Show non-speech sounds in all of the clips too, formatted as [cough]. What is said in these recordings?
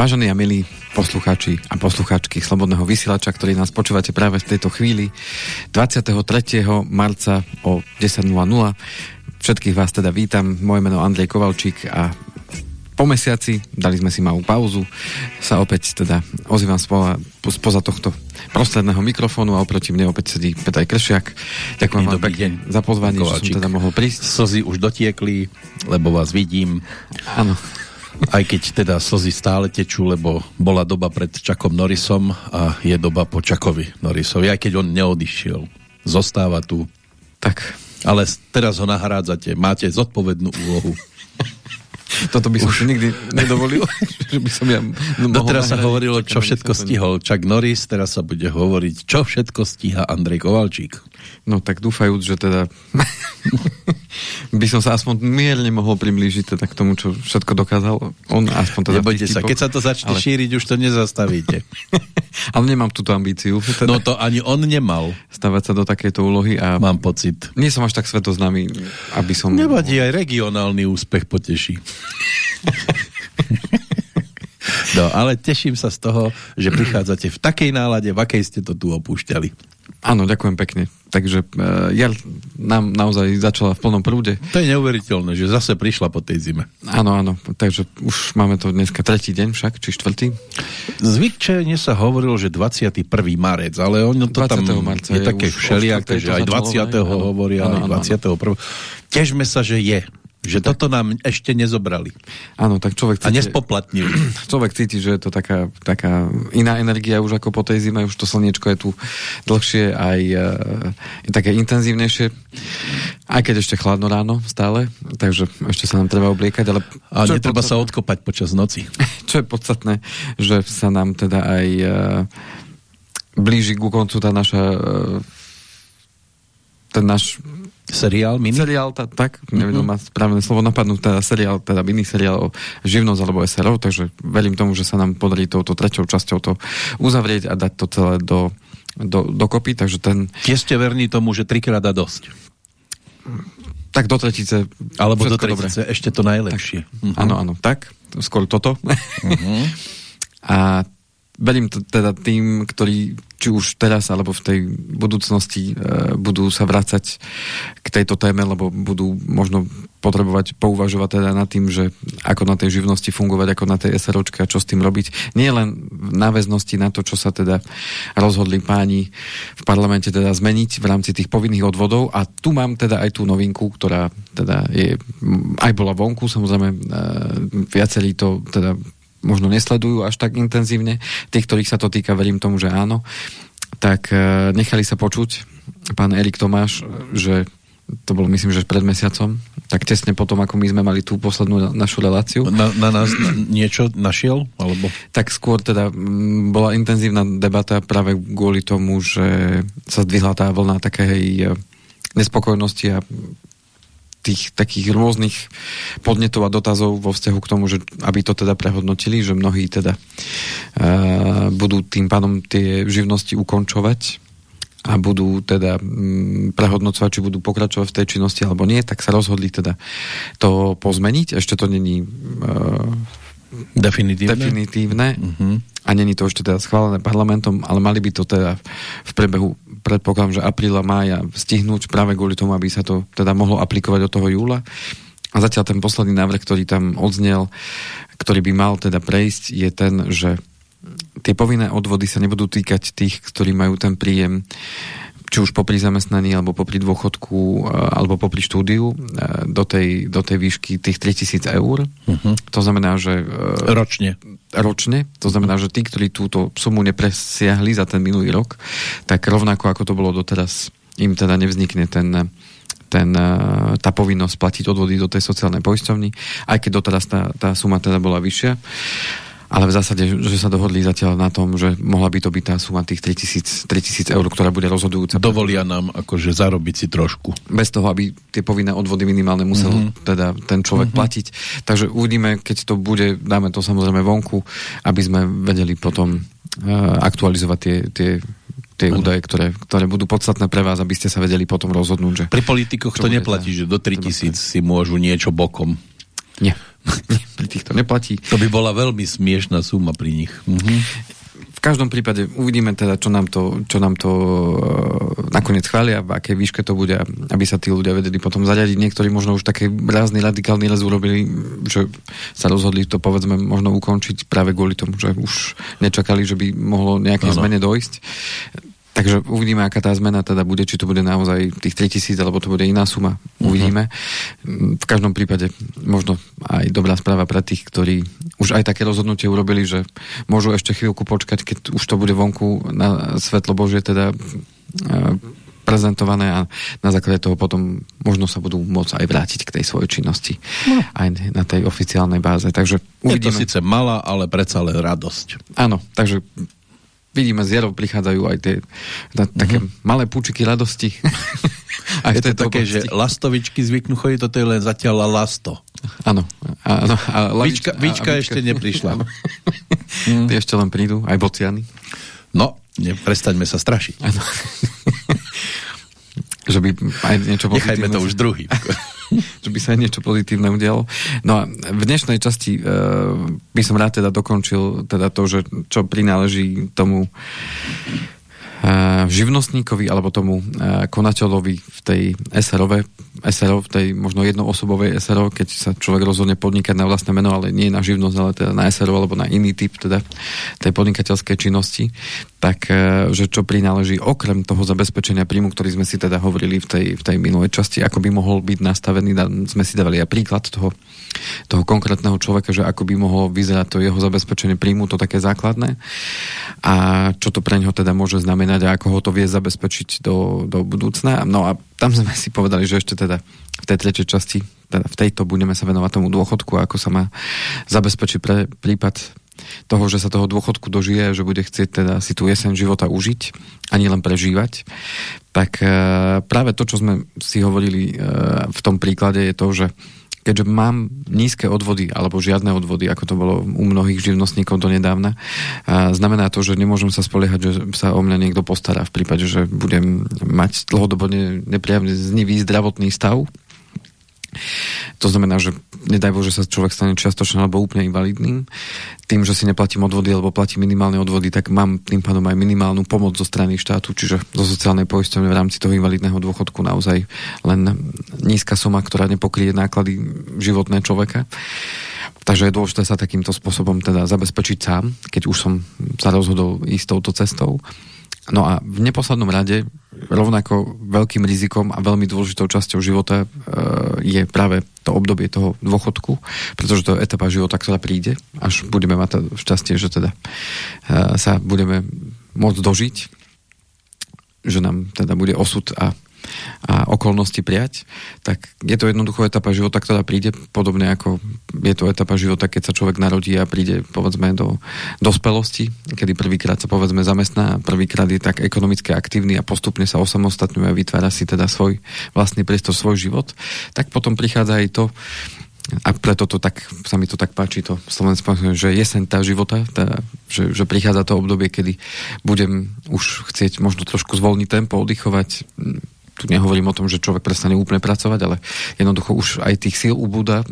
Vážení a milí poslucháči a poslucháčky Slobodného vysielača, ktorí nás počúvate práve v tejto chvíli 23. marca o 10.00. Všetkých vás teda vítam. Moje meno Andrej Kovalčík a po mesiaci, dali sme si malú pauzu, sa opäť teda ozývam spoza, spoza tohto prostredného mikrofónu a oproti mne opäť sedí Petaj Kršiak. Ďakujem vám pekne za pozvanie, Kovalčík. že som teda mohol prísť. Slzy už dotiekli, lebo vás vidím. Áno. Aj keď teda slzy stále tečú, lebo bola doba pred Čakom Norrisom a je doba po Čakovi Norrisovi, aj keď on neodišiel. Zostáva tu. Tak. Ale teraz ho nahrádzate. Máte zodpovednú úlohu. Toto by som Už. si nikdy nedovolil, [laughs] že by som ja no, teraz sa hovorilo, čo všetko stihol Chuck Norris, teraz sa bude hovoriť, čo všetko stíha Andrej Kovalčík. No tak dúfajúc, že teda [laughs] by som sa aspoň mierne mohol priblížiť teda k tomu, čo všetko dokázal on, aspoň teda Nebojte sa, keď sa to začne ale... šíriť, už to nezastavíte. [laughs] ale nemám túto ambíciu. Teda no to ani on nemal. Stavať sa do takéto úlohy a... Mám pocit. Nie som až tak svetoznámy, aby som... Nevadí, aj regionálny úspech poteší. No, ale teším sa z toho, že prichádzate v takej nálade, v akej ste to tu opúšťali. Áno, ďakujem pekne. Takže uh, jar nám naozaj začala v plnom prúde. To je neuveriteľné, že zase prišla po tej zime. Áno, áno. Takže už máme to dneska tretí deň však, či štvrtý. Zvykčene sa hovorilo, že 21. marec, ale ono to tam marca je, je také všelijaké, že aj 20. Áno, hovoria, áno, aj 21. Težme sa, že je že toto nám ešte nezobrali. Áno, tak človek cíti... A nespoplatnili. [clears throat] Človek cíti, že je to taká, taká iná energia už ako po tej zime, už to slniečko je tu dlhšie, aj uh, je také intenzívnejšie, aj keď ešte chladno ráno stále, takže ešte sa nám treba obliekať, ale... A netreba sa odkopať počas noci. [laughs] Čo je podstatné, že sa nám teda aj uh, blíži ku koncu tá naša uh, ten náš Seriál, mini? Seriál, tá, tak, nevedel mm-hmm. ma správne slovo napadnúť, teda seriál, teda mini seriál o živnosť alebo SRO, takže verím tomu, že sa nám podarí touto treťou časťou to uzavrieť a dať to celé do, do, dokopy, takže ten... Tie ste verní tomu, že trikrát dá dosť. Tak do tretice. Alebo do tretice, dobre. ešte to najlepšie. Tak, mm-hmm. Áno, áno, tak, skôr toto. Mm-hmm. [laughs] a verím teda tým, ktorí či už teraz alebo v tej budúcnosti e, budú sa vrácať k tejto téme, lebo budú možno potrebovať pouvažovať teda nad tým, že ako na tej živnosti fungovať, ako na tej SROčke a čo s tým robiť. Nie len v náväznosti na to, čo sa teda rozhodli páni v parlamente teda zmeniť v rámci tých povinných odvodov a tu mám teda aj tú novinku, ktorá teda je, aj bola vonku, samozrejme e, viacerí to teda možno nesledujú až tak intenzívne. Tých, ktorých sa to týka, verím tomu, že áno. Tak e, nechali sa počuť pán Erik Tomáš, že to bolo myslím, že pred mesiacom, tak tesne potom, ako my sme mali tú poslednú našu reláciu. Na, na nás na, niečo našiel? Alebo? Tak skôr teda m, bola intenzívna debata práve kvôli tomu, že sa zdvihla tá vlna takej nespokojnosti a tých takých rôznych podnetov a dotazov vo vzťahu k tomu, že aby to teda prehodnotili, že mnohí teda uh, budú tým pádom tie živnosti ukončovať a budú teda um, prehodnocovať, či budú pokračovať v tej činnosti alebo nie, tak sa rozhodli teda to pozmeniť. Ešte to není uh, definitívne, definitívne uh-huh. a není to ešte teda schválené parlamentom, ale mali by to teda v priebehu, predpokladám, že apríla, mája stihnúť práve kvôli tomu, aby sa to teda mohlo aplikovať od toho júla. A zatiaľ ten posledný návrh, ktorý tam odznel, ktorý by mal teda prejsť, je ten, že tie povinné odvody sa nebudú týkať tých, ktorí majú ten príjem či už popri zamestnaní, alebo popri dôchodku, e, alebo popri štúdiu e, do tej, do tej výšky tých 3000 eur. Uh-huh. To znamená, že... E, ročne. Ročne. To znamená, že tí, ktorí túto sumu nepresiahli za ten minulý rok, tak rovnako ako to bolo doteraz, im teda nevznikne ten ten, tá povinnosť platiť odvody do tej sociálnej poisťovny, aj keď doteraz tá, tá suma teda bola vyššia ale v zásade, že sa dohodli zatiaľ na tom, že mohla by to byť tá suma tých 3000, 3000 eur, ktorá bude rozhodujúca. Dovolia nám akože zarobiť si trošku. Bez toho, aby tie povinné odvody minimálne musel mm-hmm. teda ten človek mm-hmm. platiť. Takže uvidíme, keď to bude, dáme to samozrejme vonku, aby sme vedeli potom uh, aktualizovať tie, tie tie ano. údaje, ktoré, ktoré budú podstatné pre vás, aby ste sa vedeli potom rozhodnúť. Že Pri politikoch to neplatí, že do 3000 si môžu niečo bokom. Nie. [laughs] Pri týchto neplatí. To by bola veľmi smiešná suma pri nich. Mhm. V každom prípade uvidíme teda, čo nám to, čo nám to uh, nakoniec chvália, v akej výške to bude, aby sa tí ľudia vedeli potom zariadiť. Niektorí možno už také rázny radikálny les urobili, že sa rozhodli to povedzme možno ukončiť práve kvôli tomu, že už nečakali, že by mohlo nejaké zmene dojsť Takže uvidíme, aká tá zmena teda bude, či to bude naozaj tých 3000, alebo to bude iná suma. Mhm. Uvidíme. Uh-huh. V každom prípade možno aj dobrá správa pre tých, ktorí už aj také rozhodnutie urobili, že môžu ešte chvíľku počkať, keď už to bude vonku na svetlo Božie teda e, prezentované a na základe toho potom možno sa budú môcť aj vrátiť k tej svojej činnosti no. aj na tej oficiálnej báze. Takže uvidíme. Je to síce malá, ale predsa len radosť. Áno, takže vidíme, z jarov prichádzajú aj tie na, také mm-hmm. malé púčiky radosti. [laughs] aj je to také, oblasti. že lastovičky zvyknú chodiť, toto je len zatiaľ lasto. Áno. áno a lavič, Vička, Vička a, ešte neprišla. mm. Tie ešte len prídu, aj bociany. No, prestaňme sa strašiť. Áno. [laughs] že by aj niečo Nechajme to už druhý. [laughs] [laughs] že by sa aj niečo pozitívne udialo. No a v dnešnej časti uh, by som rád teda dokončil teda to, že čo prináleží tomu živnostníkovi alebo tomu uh, konateľovi v tej SRO, SRO, v tej možno jednoosobovej SRO, keď sa človek rozhodne podnikať na vlastné meno, ale nie na živnosť, ale teda na SRO alebo na iný typ teda tej podnikateľskej činnosti, tak e, že čo prináleží okrem toho zabezpečenia príjmu, ktorý sme si teda hovorili v tej, v tej minulej časti, ako by mohol byť nastavený, sme si dávali aj príklad toho, toho konkrétneho človeka, že ako by mohlo vyzerať to jeho zabezpečenie príjmu, to také základné a čo to pre neho teda môže znamenať a ako ho to vie zabezpečiť do, do budúcna. No a tam sme si povedali, že ešte teda v tej tretej časti, teda v tejto budeme sa venovať tomu dôchodku, ako sa má zabezpečiť pre prípad toho, že sa toho dôchodku dožije, že bude chcieť teda si tú jeseň života užiť a len prežívať, tak e, práve to, čo sme si hovorili e, v tom príklade je to, že keďže mám nízke odvody alebo žiadne odvody, ako to bolo u mnohých živnostníkov do nedávna, a znamená to, že nemôžem sa spoliehať, že sa o mňa niekto postará v prípade, že budem mať dlhodobo nepriaznivý zdravotný stav to znamená, že nedaj Bože sa človek stane čiastočne alebo úplne invalidným. Tým, že si neplatím odvody alebo platím minimálne odvody, tak mám tým pádom aj minimálnu pomoc zo strany štátu, čiže zo sociálnej poisťovne v rámci toho invalidného dôchodku naozaj len nízka suma, ktorá nepokrie náklady životné človeka. Takže je dôležité sa takýmto spôsobom teda zabezpečiť sám, keď už som sa rozhodol ísť touto cestou. No a v neposlednom rade rovnako veľkým rizikom a veľmi dôležitou časťou života e, je práve to obdobie toho dôchodku, pretože to je etapa života, ktorá príde, až budeme mať šťastie, že teda e, sa budeme môcť dožiť, že nám teda bude osud a a okolnosti prijať, tak je to jednoducho etapa života, ktorá príde podobne ako je to etapa života, keď sa človek narodí a príde povedzme do dospelosti, kedy prvýkrát sa povedzme zamestná, prvýkrát je tak ekonomicky aktívny a postupne sa osamostatňuje a vytvára si teda svoj vlastný priestor, svoj život, tak potom prichádza aj to, a preto to tak, sa mi to tak páči, to Slovensko, že jeseň tá života, tá, že, že prichádza to obdobie, kedy budem už chcieť možno trošku zvolniť tempo, oddychovať, tu nehovorím o tom, že človek prestane úplne pracovať, ale jednoducho už aj tých síl ubúda,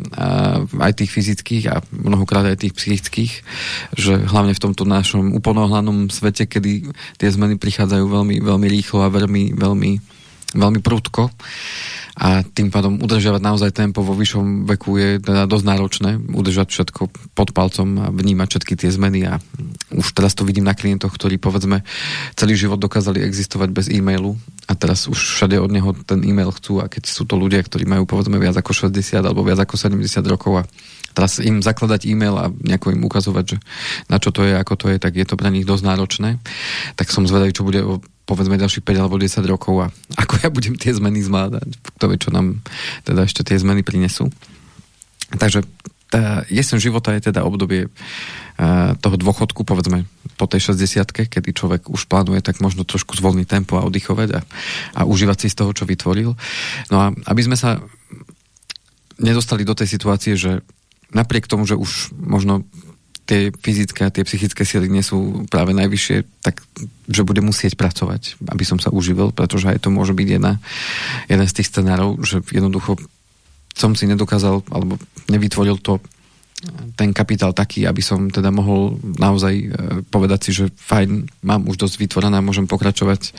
aj tých fyzických a mnohokrát aj tých psychických, že hlavne v tomto našom uponohľanom svete, kedy tie zmeny prichádzajú veľmi, veľmi rýchlo a veľmi, veľmi, veľmi prudko a tým pádom udržiavať naozaj tempo vo vyššom veku je teda dosť náročné, udržať všetko pod palcom a vnímať všetky tie zmeny. A už teraz to vidím na klientoch, ktorí povedzme celý život dokázali existovať bez e-mailu. A teraz už všade od neho ten e-mail chcú. A keď sú to ľudia, ktorí majú povedzme viac ako 60 alebo viac ako 70 rokov a teraz im zakladať e-mail a nejako im ukazovať, že na čo to je, ako to je, tak je to pre nich dosť náročné. Tak som zvedavý, čo bude povedzme ďalších 5 alebo 10 rokov a ako ja budem tie zmeny zvládať. Kto vie, čo nám teda ešte tie zmeny prinesú. Takže tá jesen života je teda obdobie uh, toho dôchodku, povedzme po tej 60 kedy človek už plánuje tak možno trošku zvolniť tempo a oddychovať a, a užívať si z toho, čo vytvoril. No a aby sme sa nedostali do tej situácie, že napriek tomu, že už možno tie fyzické a tie psychické sily nie sú práve najvyššie, tak že bude musieť pracovať, aby som sa uživil, pretože aj to môže byť jedna, jeden z tých scenárov, že jednoducho som si nedokázal alebo nevytvoril to ten kapitál taký, aby som teda mohol naozaj e, povedať si, že fajn, mám už dosť vytvorené, môžem pokračovať e,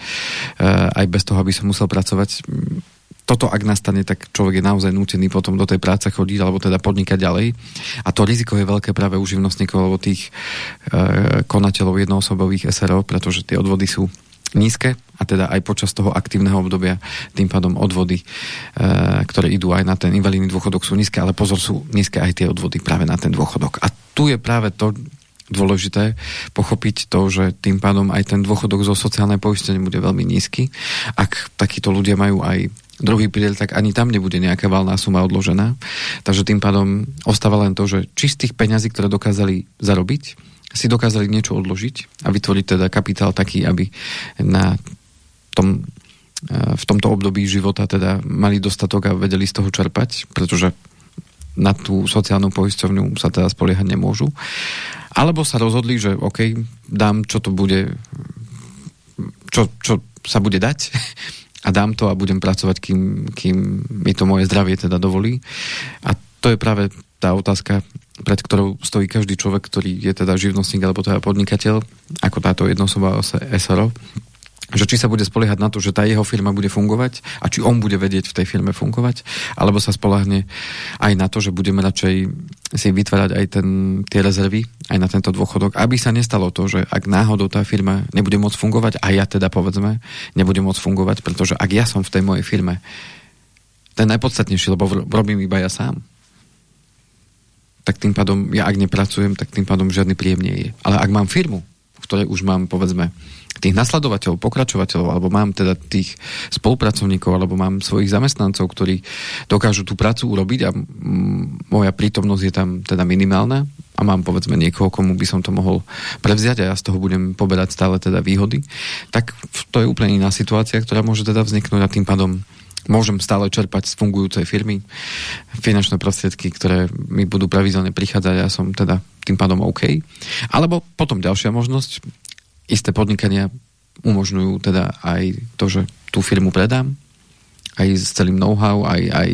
aj bez toho, aby som musel pracovať. Toto ak nastane, tak človek je naozaj nútený potom do tej práce chodiť alebo teda podnikať ďalej. A to riziko je veľké práve u živnostníkov alebo tých e, konateľov jednoosobových SRO, pretože tie odvody sú nízke a teda aj počas toho aktívneho obdobia tým pádom odvody, e, ktoré idú aj na ten invalidný dôchodok sú nízke, ale pozor, sú nízke aj tie odvody práve na ten dôchodok. A tu je práve to dôležité pochopiť to, že tým pádom aj ten dôchodok zo sociálnej poistenia bude veľmi nízky. Ak takíto ľudia majú aj druhý pilier, tak ani tam nebude nejaká valná suma odložená. Takže tým pádom ostáva len to, že čistých peňazí, ktoré dokázali zarobiť, si dokázali niečo odložiť a vytvoriť teda kapitál taký, aby na tom, e, v tomto období života teda mali dostatok a vedeli z toho čerpať, pretože na tú sociálnu poisťovňu sa teda spoliehať nemôžu. Alebo sa rozhodli, že OK, dám, čo to bude, čo, čo sa bude dať a dám to a budem pracovať, kým, kým mi to moje zdravie teda dovolí. A to je práve tá otázka, pred ktorou stojí každý človek, ktorý je teda živnostník alebo teda podnikateľ, ako táto jednosobá SRO, že či sa bude spoliehať na to, že tá jeho firma bude fungovať a či on bude vedieť v tej firme fungovať, alebo sa spolahne aj na to, že budeme radšej si vytvárať aj ten, tie rezervy aj na tento dôchodok, aby sa nestalo to, že ak náhodou tá firma nebude môcť fungovať a ja teda povedzme nebudem môcť fungovať, pretože ak ja som v tej mojej firme ten najpodstatnejší, lebo robím iba ja sám, tak tým pádom, ja ak nepracujem, tak tým pádom žiadny príjem nie je. Ale ak mám firmu, v ktorej už mám, povedzme, tých nasledovateľov, pokračovateľov, alebo mám teda tých spolupracovníkov, alebo mám svojich zamestnancov, ktorí dokážu tú prácu urobiť a moja prítomnosť je tam teda minimálna a mám povedzme niekoho, komu by som to mohol prevziať a ja z toho budem poberať stále teda výhody, tak to je úplne iná situácia, ktorá môže teda vzniknúť a tým pádom môžem stále čerpať z fungujúcej firmy finančné prostriedky, ktoré mi budú pravidelne prichádzať a ja som teda tým pádom OK. Alebo potom ďalšia možnosť, isté podnikania umožňujú teda aj to, že tú firmu predám, aj s celým know-how, aj, aj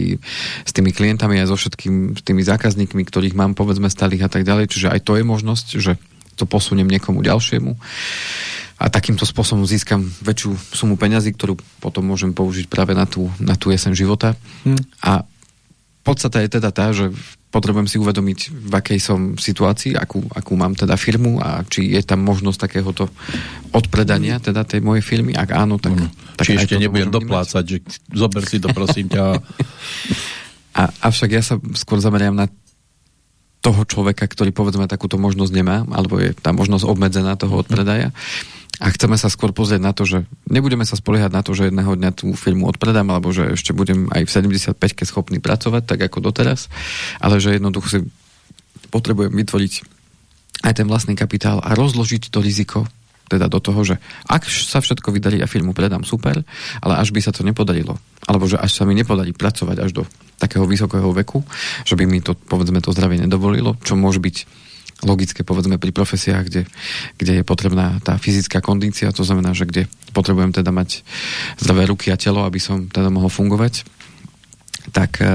s tými klientami, aj so všetkými tými zákazníkmi, ktorých mám povedzme stalých a tak ďalej. Čiže aj to je možnosť, že to posuniem niekomu ďalšiemu a takýmto spôsobom získam väčšiu sumu peňazí, ktorú potom môžem použiť práve na tú, na tú jesen života. Hmm. A podstata je teda tá, že potrebujem si uvedomiť, v akej som situácii, akú, akú mám teda firmu a či je tam možnosť takéhoto odpredania teda tej mojej firmy. Ak áno, tak... Hmm. tak či ešte nebudem doplácať, že zober si to prosím ťa. [laughs] a, avšak ja sa skôr zameriam na toho človeka, ktorý povedzme takúto možnosť nemá, alebo je tá možnosť obmedzená toho odpredaja. Hmm a chceme sa skôr pozrieť na to, že nebudeme sa spoliehať na to, že jedného dňa tú firmu odpredám, alebo že ešte budem aj v 75-ke schopný pracovať, tak ako doteraz, ale že jednoducho si potrebujem vytvoriť aj ten vlastný kapitál a rozložiť to riziko teda do toho, že ak sa všetko vydarí a firmu predám, super, ale až by sa to nepodarilo, alebo že až sa mi nepodarí pracovať až do takého vysokého veku, že by mi to, povedzme, to zdravie nedovolilo, čo môže byť logické, povedzme, pri profesiách, kde, kde je potrebná tá fyzická kondícia, to znamená, že kde potrebujem teda mať zdravé ruky a telo, aby som teda mohol fungovať, tak e,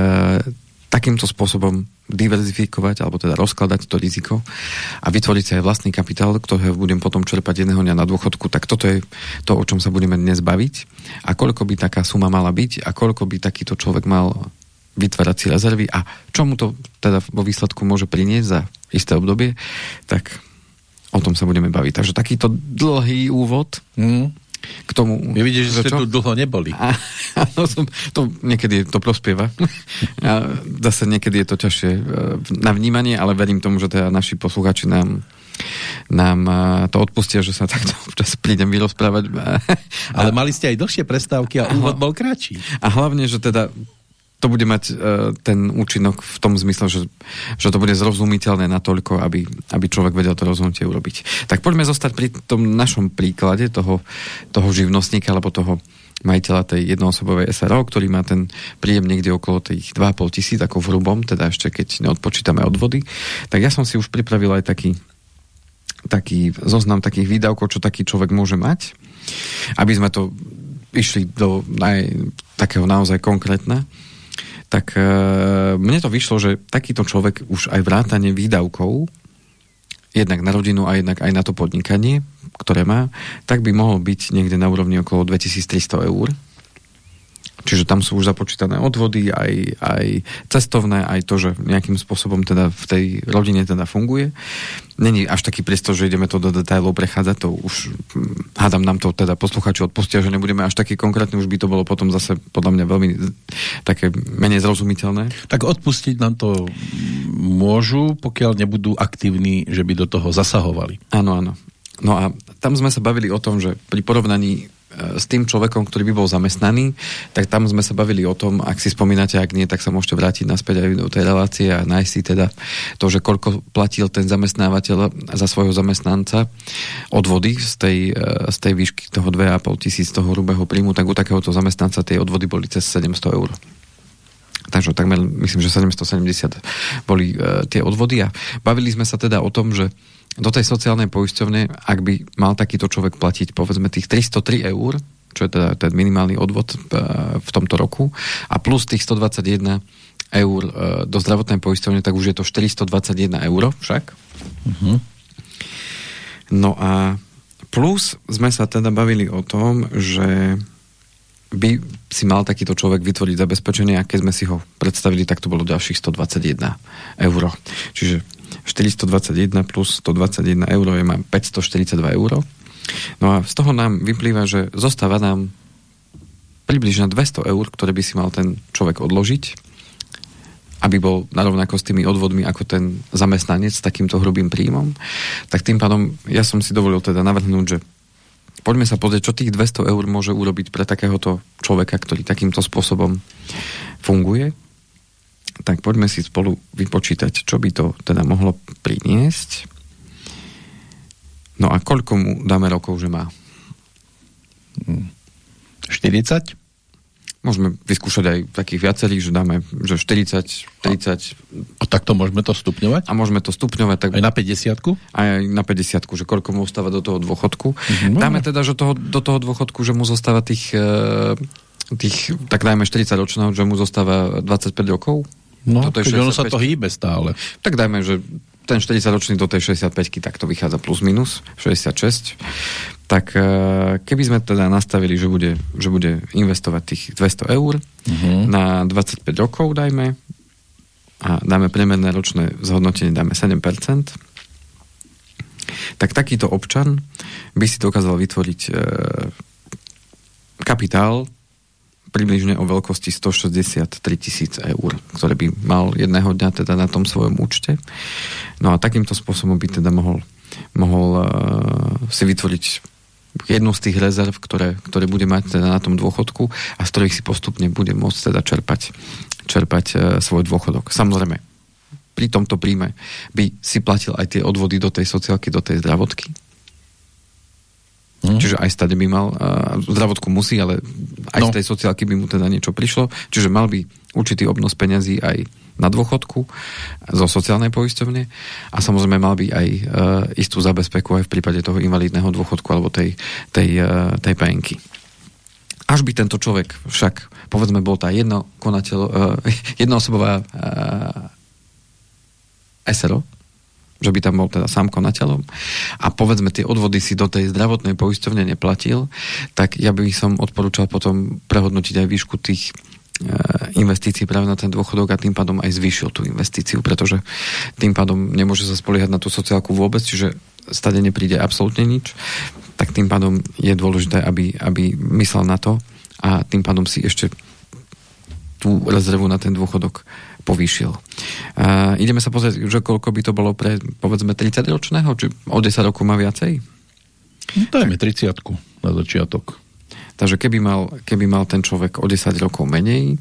takýmto spôsobom diverzifikovať, alebo teda rozkladať to riziko a vytvoriť si aj vlastný kapitál, ktorého budem potom čerpať jedného dňa na dôchodku, tak toto je to, o čom sa budeme dnes baviť. A koľko by taká suma mala byť a koľko by takýto človek mal vytvárať si rezervy a čo mu to teda vo výsledku môže priniesť za isté obdobie, tak o tom sa budeme baviť. Takže takýto dlhý úvod mm. k tomu. Ja vidíš, že ste tu dlho neboli. A, [laughs] no, som, to niekedy to prospieva. [laughs] A zase niekedy je to ťažšie e, na vnímanie, ale verím tomu, že teda naši posluchači nám nám e, to odpustia, že sa takto [laughs] občas prídem vyrozprávať. Ale mali ste aj dlhšie prestávky a úvod bol kratší. A hlavne, že teda to bude mať uh, ten účinok v tom zmysle, že, že to bude zrozumiteľné natoľko, aby, aby človek vedel to rozhodnutie urobiť. Tak poďme zostať pri tom našom príklade toho, toho živnostníka alebo toho majiteľa tej jednoosobovej SRO, ktorý má ten príjem niekde okolo tých 2,5 tisíc, ako v hrubom, teda ešte keď neodpočítame odvody, tak ja som si už pripravil aj taký, taký zoznam takých výdavkov, čo taký človek môže mať, aby sme to išli do naj, takého naozaj konkrétna tak e, mne to vyšlo, že takýto človek už aj vrátane výdavkov, jednak na rodinu a jednak aj na to podnikanie, ktoré má, tak by mohol byť niekde na úrovni okolo 2300 eur Čiže tam sú už započítané odvody, aj, aj cestovné, aj to, že nejakým spôsobom teda v tej rodine teda funguje. Není až taký priestor, že ideme to do detailov prechádzať, to už hm, hádam nám to teda posluchači odpustia, že nebudeme až taký konkrétny, už by to bolo potom zase podľa mňa veľmi také menej zrozumiteľné. Tak odpustiť nám to môžu, pokiaľ nebudú aktívni, že by do toho zasahovali. Áno, áno. No a tam sme sa bavili o tom, že pri porovnaní s tým človekom, ktorý by bol zamestnaný, tak tam sme sa bavili o tom, ak si spomínate, ak nie, tak sa môžete vrátiť naspäť aj do tej relácie a nájsť si teda to, že koľko platil ten zamestnávateľ za svojho zamestnanca odvody z tej, e, z tej výšky toho 2,5 tisíc toho hrubého príjmu, tak u takéhoto zamestnanca tie odvody boli cez 700 eur. Takže takmer, myslím, že 770 boli e, tie odvody a bavili sme sa teda o tom, že do tej sociálnej poisťovne, ak by mal takýto človek platiť povedzme tých 303 eur, čo je teda ten minimálny odvod e, v tomto roku, a plus tých 121 eur e, do zdravotnej poisťovne, tak už je to 421 eur však. Uh-huh. No a plus sme sa teda bavili o tom, že by si mal takýto človek vytvoriť zabezpečenie a keď sme si ho predstavili, tak to bolo ďalších 121 eur. Čiže 421 plus 121 eur je mám 542 eur. No a z toho nám vyplýva, že zostáva nám približne 200 eur, ktoré by si mal ten človek odložiť, aby bol narovnako s tými odvodmi ako ten zamestnanec s takýmto hrubým príjmom. Tak tým pádom ja som si dovolil teda navrhnúť, že poďme sa pozrieť, čo tých 200 eur môže urobiť pre takéhoto človeka, ktorý takýmto spôsobom funguje tak poďme si spolu vypočítať, čo by to teda mohlo priniesť. No a koľko mu dáme rokov, že má? 40? Môžeme vyskúšať aj takých viacerých, že dáme, že 40, 30. A takto môžeme to stupňovať? A môžeme to stupňovať. Tak... Aj na 50 Aj na 50 že koľko mu ostáva do toho dôchodku. Mm-hmm. Dáme teda, že toho, do toho dôchodku, že mu zostáva tých, eh, tých tak dajme 40 ročného, že mu zostáva 25 rokov. No, Toto je ono sa to hýbe stále. Tak dajme, že ten 40-ročný do tej 65-ky, tak to vychádza plus minus, 66. Tak e, keby sme teda nastavili, že bude, že bude investovať tých 200 eur uh-huh. na 25 rokov, dajme, a dáme priemerné ročné zhodnotenie, dáme 7%, tak takýto občan by si dokázal vytvoriť e, kapitál približne o veľkosti 163 tisíc eur, ktoré by mal jedného dňa teda na tom svojom účte. No a takýmto spôsobom by teda mohol, mohol uh, si vytvoriť jednu z tých rezerv, ktoré, ktoré bude mať teda na tom dôchodku a z ktorých si postupne bude môcť teda čerpať, čerpať uh, svoj dôchodok. Samozrejme, pri tomto príjme by si platil aj tie odvody do tej sociálky, do tej zdravotky Hmm. Čiže aj stade by mal, zdravotku musí, ale aj no. z tej sociálky by mu teda niečo prišlo. Čiže mal by určitý obnos peňazí aj na dôchodku zo sociálnej poisťovne a samozrejme mal by aj uh, istú zabezpeku aj v prípade toho invalidného dôchodku alebo tej, tej, uh, tej penky. Až by tento človek však, povedzme, bol tá jedno konateľ, uh, jednoosobová uh, SRO, že by tam bol teda sám konateľom. A povedzme tie odvody si do tej zdravotnej poisťovne neplatil, tak ja by som odporúčal potom prehodnotiť aj výšku tých e, investícií práve na ten dôchodok a tým pádom aj zvýšil tú investíciu, pretože tým pádom nemôže sa spoliehať na tú sociálku vôbec, čiže stade nepríde absolútne nič, tak tým pádom je dôležité, aby, aby myslel na to a tým pádom si ešte tú rezervu na ten dôchodok povýšil. A ideme sa pozrieť, že koľko by to bolo pre, povedzme, 30-ročného, či o 10 rokov má viacej? No, dajme 30 na začiatok. Takže keby mal, keby mal ten človek o 10 rokov menej,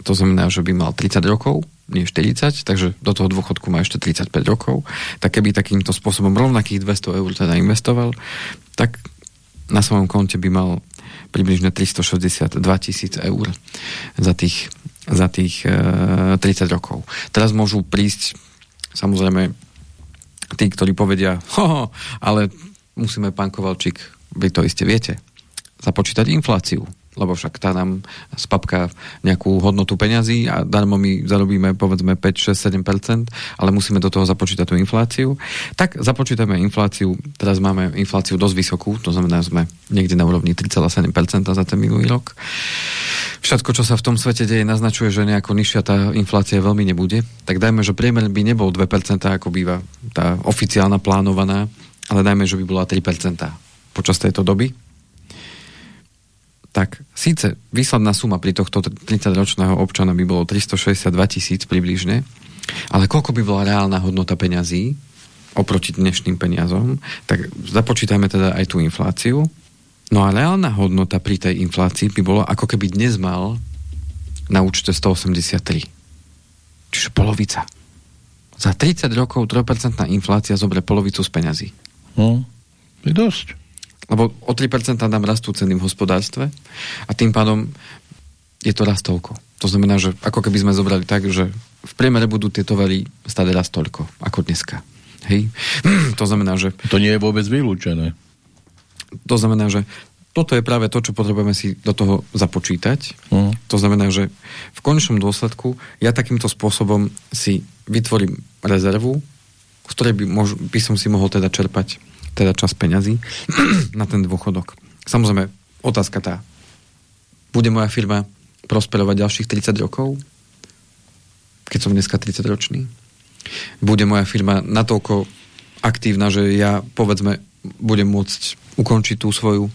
to znamená, že by mal 30 rokov, nie 40, takže do toho dôchodku má ešte 35 rokov, tak keby takýmto spôsobom rovnakých 200 eur teda investoval, tak na svojom konte by mal približne 362 tisíc eur za tých za tých e, 30 rokov. Teraz môžu prísť samozrejme tí, ktorí povedia, ho, ale musíme, pán Kovalčík, vy to iste viete, započítať infláciu. Lebo však tá nám spapká nejakú hodnotu peňazí a darmo my zarobíme povedzme 5, 6, 7%, ale musíme do toho započítať tú infláciu. Tak započítame infláciu, teraz máme infláciu dosť vysokú, to znamená, sme niekde na úrovni 3,7% za ten minulý rok. Všetko, čo sa v tom svete deje, naznačuje, že nejako nižšia tá inflácia veľmi nebude. Tak dajme, že priemer by nebol 2%, ako býva tá oficiálna plánovaná, ale dajme, že by bola 3% počas tejto doby. Tak síce výsledná suma pri tohto 30-ročného občana by bolo 362 tisíc približne, ale koľko by bola reálna hodnota peňazí oproti dnešným peniazom, tak započítajme teda aj tú infláciu No a reálna hodnota pri tej inflácii by bolo, ako keby dnes mal na účte 183. Čiže polovica. Za 30 rokov 3% inflácia zobre polovicu z peňazí. No, je dosť. Lebo o 3% nám rastú ceny v hospodárstve a tým pádom je to rast toľko. To znamená, že ako keby sme zobrali tak, že v priemere budú tie tovary stále rast toľko, ako dneska. Hej? [clears throat] To znamená, že... To nie je vôbec vylúčené. To znamená, že toto je práve to, čo potrebujeme si do toho započítať. Mm. To znamená, že v konečnom dôsledku ja takýmto spôsobom si vytvorím rezervu, z ktorej by, mož, by som si mohol teda čerpať teda čas peňazí [clears throat] na ten dôchodok. Samozrejme, otázka tá. Bude moja firma prosperovať ďalších 30 rokov? Keď som dneska 30 ročný? Bude moja firma natoľko aktívna, že ja povedzme budem môcť ukončiť tú svoju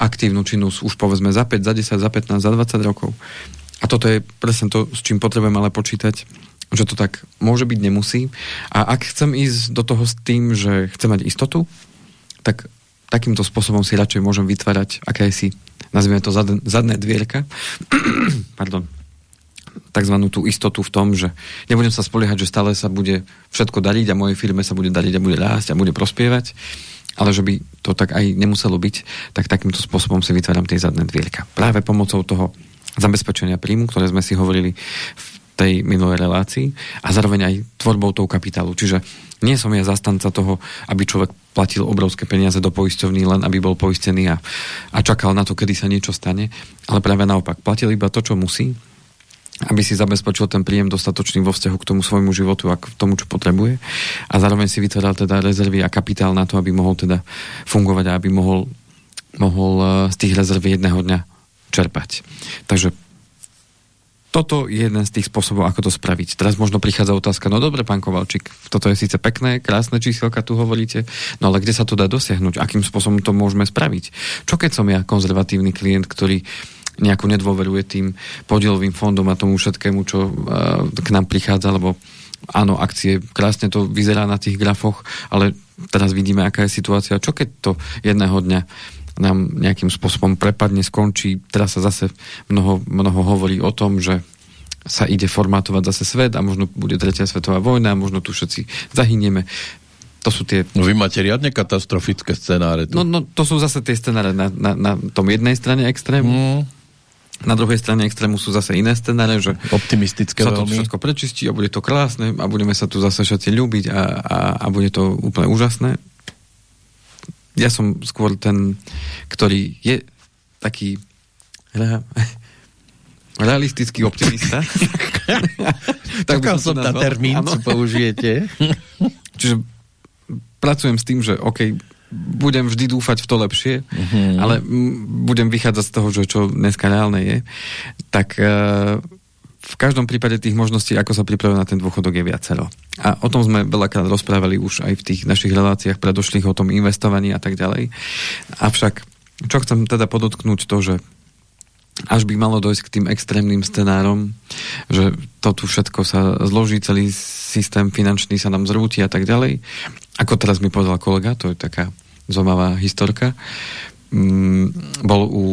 aktívnu činnosť už povedzme za 5, za 10, za 15, za 20 rokov. A toto je presne to, s čím potrebujem ale počítať, že to tak môže byť, nemusí. A ak chcem ísť do toho s tým, že chcem mať istotu, tak takýmto spôsobom si radšej môžem vytvárať akési, nazvime to zadne, zadné dvierka, [clears throat] pardon, takzvanú tú istotu v tom, že nebudem sa spoliehať, že stále sa bude všetko dariť a mojej firme sa bude dariť a bude rásť a bude prospievať, ale že by to tak aj nemuselo byť, tak takýmto spôsobom si vytváram tie zadné dvierka. Práve pomocou toho zabezpečenia príjmu, ktoré sme si hovorili v tej minulej relácii a zároveň aj tvorbou toho kapitálu. Čiže nie som ja zastanca toho, aby človek platil obrovské peniaze do poisťovní len aby bol poistený a, a čakal na to, kedy sa niečo stane, ale práve naopak, platil iba to, čo musí aby si zabezpečil ten príjem dostatočný vo vzťahu k tomu svojmu životu a k tomu, čo potrebuje. A zároveň si vytváral teda rezervy a kapitál na to, aby mohol teda fungovať a aby mohol, mohol eh, z tých rezerv jedného dňa čerpať. Takže toto je jeden z tých spôsobov, ako to spraviť. Teraz možno prichádza otázka, no dobre, pán Kovalčík, toto je síce pekné, krásne číselka, tu hovoríte, no ale kde sa to dá dosiahnuť? Akým spôsobom to môžeme spraviť? Čo keď som ja konzervatívny klient, ktorý nejako nedôveruje tým podielovým fondom a tomu všetkému, čo uh, k nám prichádza, lebo áno, akcie, krásne to vyzerá na tých grafoch, ale teraz vidíme, aká je situácia. Čo keď to jedného dňa nám nejakým spôsobom prepadne, skončí. Teraz sa zase mnoho, mnoho hovorí o tom, že sa ide formátovať zase svet a možno bude tretia svetová vojna, možno tu všetci zahynieme. To sú tie... No vy máte riadne katastrofické scenáre. Tu. No, no to sú zase tie scenáre na, na, na tom jednej strane extrému. Mm na druhej strane extrému sú zase iné scenáre, že optimistické sa to veľmi. všetko prečistí a bude to krásne a budeme sa tu zase všetci ľúbiť a, a, a bude to úplne úžasné. Ja som skôr ten, ktorý je taký rea, realistický optimista. [laughs] tak Čakal som na termín, čo použijete. [laughs] Čiže pracujem s tým, že OK, budem vždy dúfať v to lepšie, mm-hmm. ale budem vychádzať z toho, že čo dneska reálne je, tak uh, v každom prípade tých možností, ako sa pripraviť na ten dôchodok je viacero. A o tom sme veľakrát rozprávali už aj v tých našich reláciách predošlých o tom investovaní a tak ďalej. Avšak, čo chcem teda podotknúť to, že až by malo dojsť k tým extrémnym scenárom, že to tu všetko sa zloží, celý systém finančný sa nám zrúti a tak ďalej. Ako teraz mi povedal kolega, to je taká zaujímavá historka, mm, bol u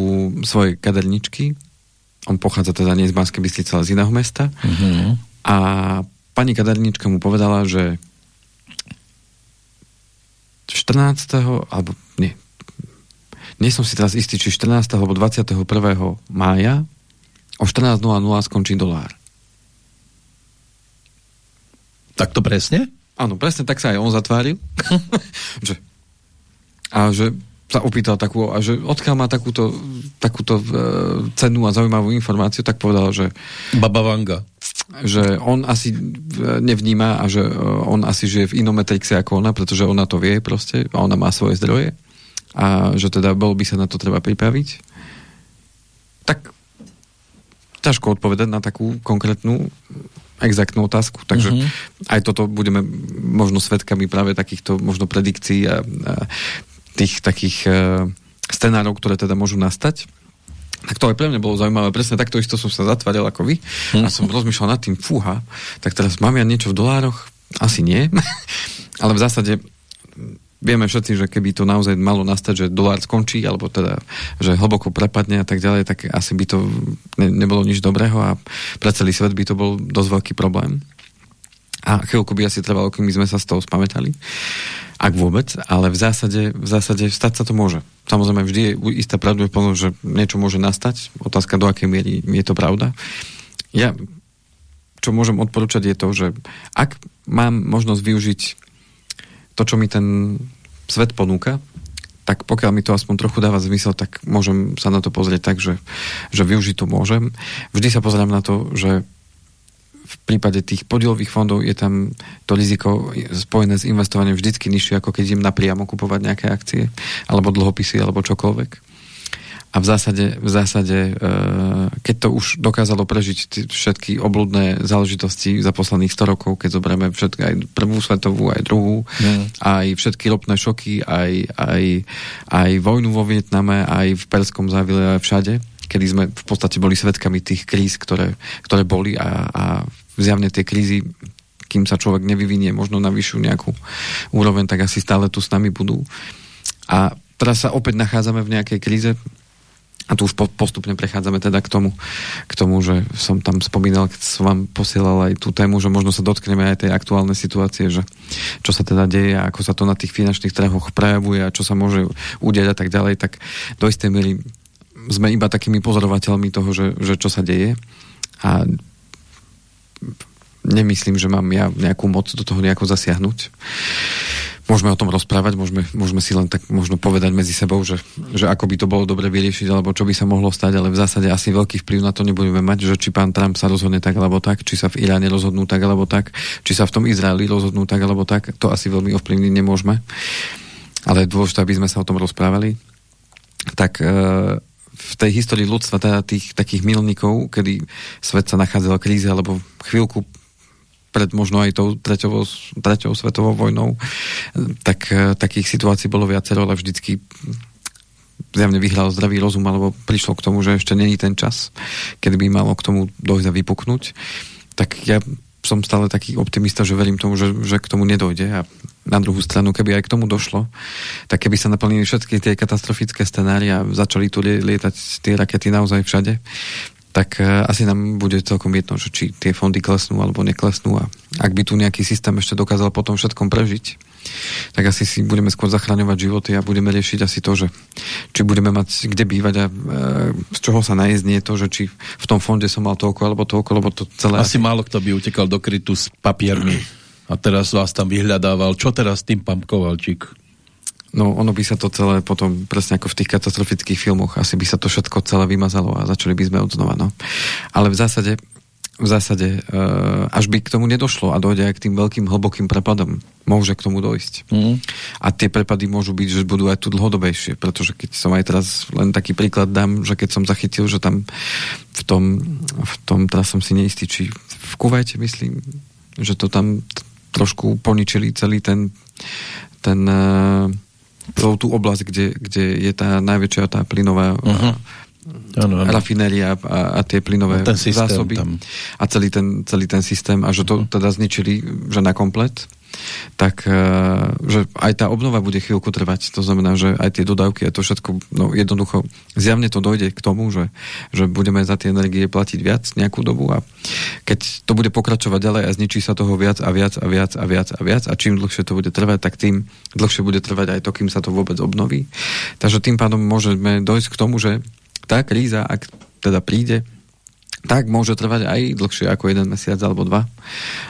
svojej kaderničky, on pochádza teda nie z Banskej Bystrice, ale z iného mesta mm-hmm. a pani kadernička mu povedala, že 14. alebo nie, nie som si teraz istý, či 14. alebo 21. mája o 14.00 skončí dolár. Tak to presne? Áno, presne tak sa aj on zatváril. [laughs] že, a že sa opýtal takú, a že odkiaľ má takúto, takúto uh, cennú a zaujímavú informáciu, tak povedal, že Baba Vanga. Že on asi e, nevníma a že uh, on asi žije v inom metrixe ako ona, pretože ona to vie proste a ona má svoje zdroje a že teda bolo by sa na to treba pripraviť. Tak ťažko odpovedať na takú konkrétnu exaktnú otázku. Takže uh-huh. aj toto budeme možno svetkami práve takýchto možno predikcií a, a tých takých uh, scenárov, ktoré teda môžu nastať. Tak to aj pre mňa bolo zaujímavé. Presne takto isto som sa zatváril ako vy hm. a som rozmýšľal nad tým, fúha, tak teraz mám ja niečo v dolároch? Asi nie. [laughs] Ale v zásade vieme všetci, že keby to naozaj malo nastať, že dolár skončí, alebo teda, že hlboko prepadne a tak ďalej, tak asi by to ne, nebolo nič dobrého a pre celý svet by to bol dosť veľký problém. A chvíľku by asi trvalo, kým sme sa z toho spamätali ak vôbec, ale v zásade, v zásade stať sa to môže. Samozrejme, vždy je istá pravdepodobnosť, že niečo môže nastať. Otázka, do akej miery je to pravda. Ja, čo môžem odporúčať, je to, že ak mám možnosť využiť to, čo mi ten svet ponúka, tak pokiaľ mi to aspoň trochu dáva zmysel, tak môžem sa na to pozrieť tak, že, že využiť to môžem. Vždy sa pozriem na to, že v prípade tých podielových fondov je tam to riziko spojené s investovaním vždycky nižšie, ako keď im napriamo kupovať nejaké akcie, alebo dlhopisy, alebo čokoľvek. A v zásade, v zásade e, keď to už dokázalo prežiť všetky obludné záležitosti za posledných 100 rokov, keď zoberieme všetky, aj prvú svetovú, aj druhú, mm. aj všetky ropné šoky, aj, aj, aj vojnu vo Vietname, aj v Perskom závile, aj všade, kedy sme v podstate boli svetkami tých kríz, ktoré, ktoré boli a, a zjavne tie krízy kým sa človek nevyvinie možno na vyššiu nejakú úroveň, tak asi stále tu s nami budú. A teraz sa opäť nachádzame v nejakej kríze a tu už postupne prechádzame teda k tomu, k tomu, že som tam spomínal, keď som vám posielal aj tú tému, že možno sa dotkneme aj tej aktuálnej situácie, že čo sa teda deje ako sa to na tých finančných trhoch prejavuje a čo sa môže udiať a tak ďalej, tak do istej miery sme iba takými pozorovateľmi toho, že, že čo sa deje a nemyslím, že mám ja nejakú moc do toho nejako zasiahnuť. Môžeme o tom rozprávať, môžeme, môžeme si len tak možno povedať medzi sebou, že, že ako by to bolo dobre vyriešiť, alebo čo by sa mohlo stať, ale v zásade asi veľký vplyv na to nebudeme mať, že či pán Trump sa rozhodne tak alebo tak, či sa v Iráne rozhodnú tak alebo tak, či sa v tom Izraeli rozhodnú tak alebo tak, to asi veľmi ovplyvniť nemôžeme. Ale dôležité, aby sme sa o tom rozprávali. Tak e, v tej histórii ľudstva, teda tých takých milníkov, kedy svet sa nachádzal v kríze, alebo chvíľku pred možno aj tou treťou, svetovou vojnou, tak e, takých situácií bolo viacero, ale vždycky zjavne vyhral zdravý rozum, alebo prišlo k tomu, že ešte není ten čas, kedy by malo k tomu dojsť a vypuknúť. Tak ja som stále taký optimista, že verím tomu, že, že k tomu nedojde. A na druhú stranu, keby aj k tomu došlo, tak keby sa naplnili všetky tie katastrofické scenári a začali tu lietať tie rakety naozaj všade, tak uh, asi nám bude celkom jedno, či tie fondy klesnú alebo neklesnú a ak by tu nejaký systém ešte dokázal potom všetkom prežiť, tak asi si budeme skôr zachraňovať životy a budeme riešiť asi to, že či budeme mať kde bývať a e, z čoho sa najesť, nie to, že či v tom fonde som mal toľko alebo toľko, lebo to celé... Asi, asi... málo kto by utekal do krytu s papiermi a teraz vás tam vyhľadával. Čo teraz tým, pán Kovalčík? No ono by sa to celé potom, presne ako v tých katastrofických filmoch, asi by sa to všetko celé vymazalo a začali by sme od znova, no. Ale v zásade, v zásade, uh, až by k tomu nedošlo a dojde aj k tým veľkým hlbokým prepadom, môže k tomu dojsť. Mm. A tie prepady môžu byť, že budú aj tu dlhodobejšie, pretože keď som aj teraz len taký príklad dám, že keď som zachytil, že tam v tom, v tom teraz som si neistý, či v Kuvajte myslím, že to tam trošku poničili celý ten ten uh, tú oblasť, kde, kde je tá najväčšia tá plynová uh-huh. Ano, ano. rafinéria a, a tie plynové ten zásoby tam. a celý ten, celý ten systém a že to uh-huh. teda zničili že na komplet tak uh, že aj tá obnova bude chvíľku trvať. To znamená, že aj tie dodávky a to všetko, no jednoducho, zjavne to dojde k tomu, že, že budeme za tie energie platiť viac nejakú dobu a keď to bude pokračovať ďalej a zničí sa toho viac a viac a viac a viac a viac a čím dlhšie to bude trvať, tak tým dlhšie bude trvať aj to, kým sa to vôbec obnoví. Takže tým pádom môžeme dojsť k tomu, že tá kríza, ak teda príde, tak môže trvať aj dlhšie ako jeden mesiac alebo dva.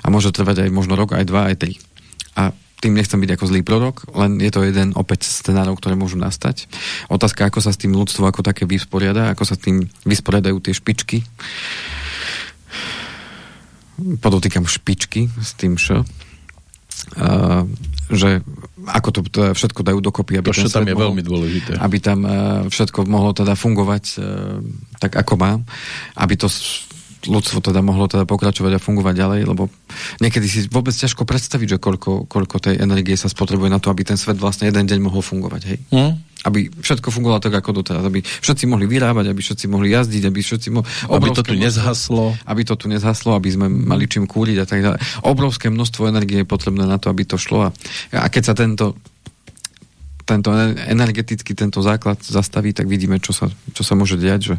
A môže trvať aj možno rok, aj dva, aj tri. A tým nechcem byť ako zlý prorok, len je to jeden opäť scenárov, ktoré môžu nastať. Otázka, ako sa s tým ľudstvo ako také vysporiada, ako sa s tým vysporiadajú tie špičky. Podotýkam špičky s tým šo. Uh, že ako to, všetko dajú dokopy. Aby to, tam je mohol, veľmi dôležité. Aby tam uh, všetko mohlo teda fungovať uh, tak, ako má. Aby to ľudstvo teda mohlo teda pokračovať a fungovať ďalej, lebo niekedy si vôbec ťažko predstaviť, že koľko, koľko tej energie sa spotrebuje na to, aby ten svet vlastne jeden deň mohol fungovať. Hej? Mm. Aby všetko fungovalo tak, ako doteraz. Aby všetci mohli vyrábať, aby všetci mohli jazdiť, aby všetci mohli... Aby to tu nezhaslo. Aby to tu nezhaslo, aby sme mali čím kúriť a tak ďalej. Obrovské množstvo energie je potrebné na to, aby to šlo. A, a keď sa tento tento energetický tento základ zastaví, tak vidíme, čo sa, čo sa môže diať, že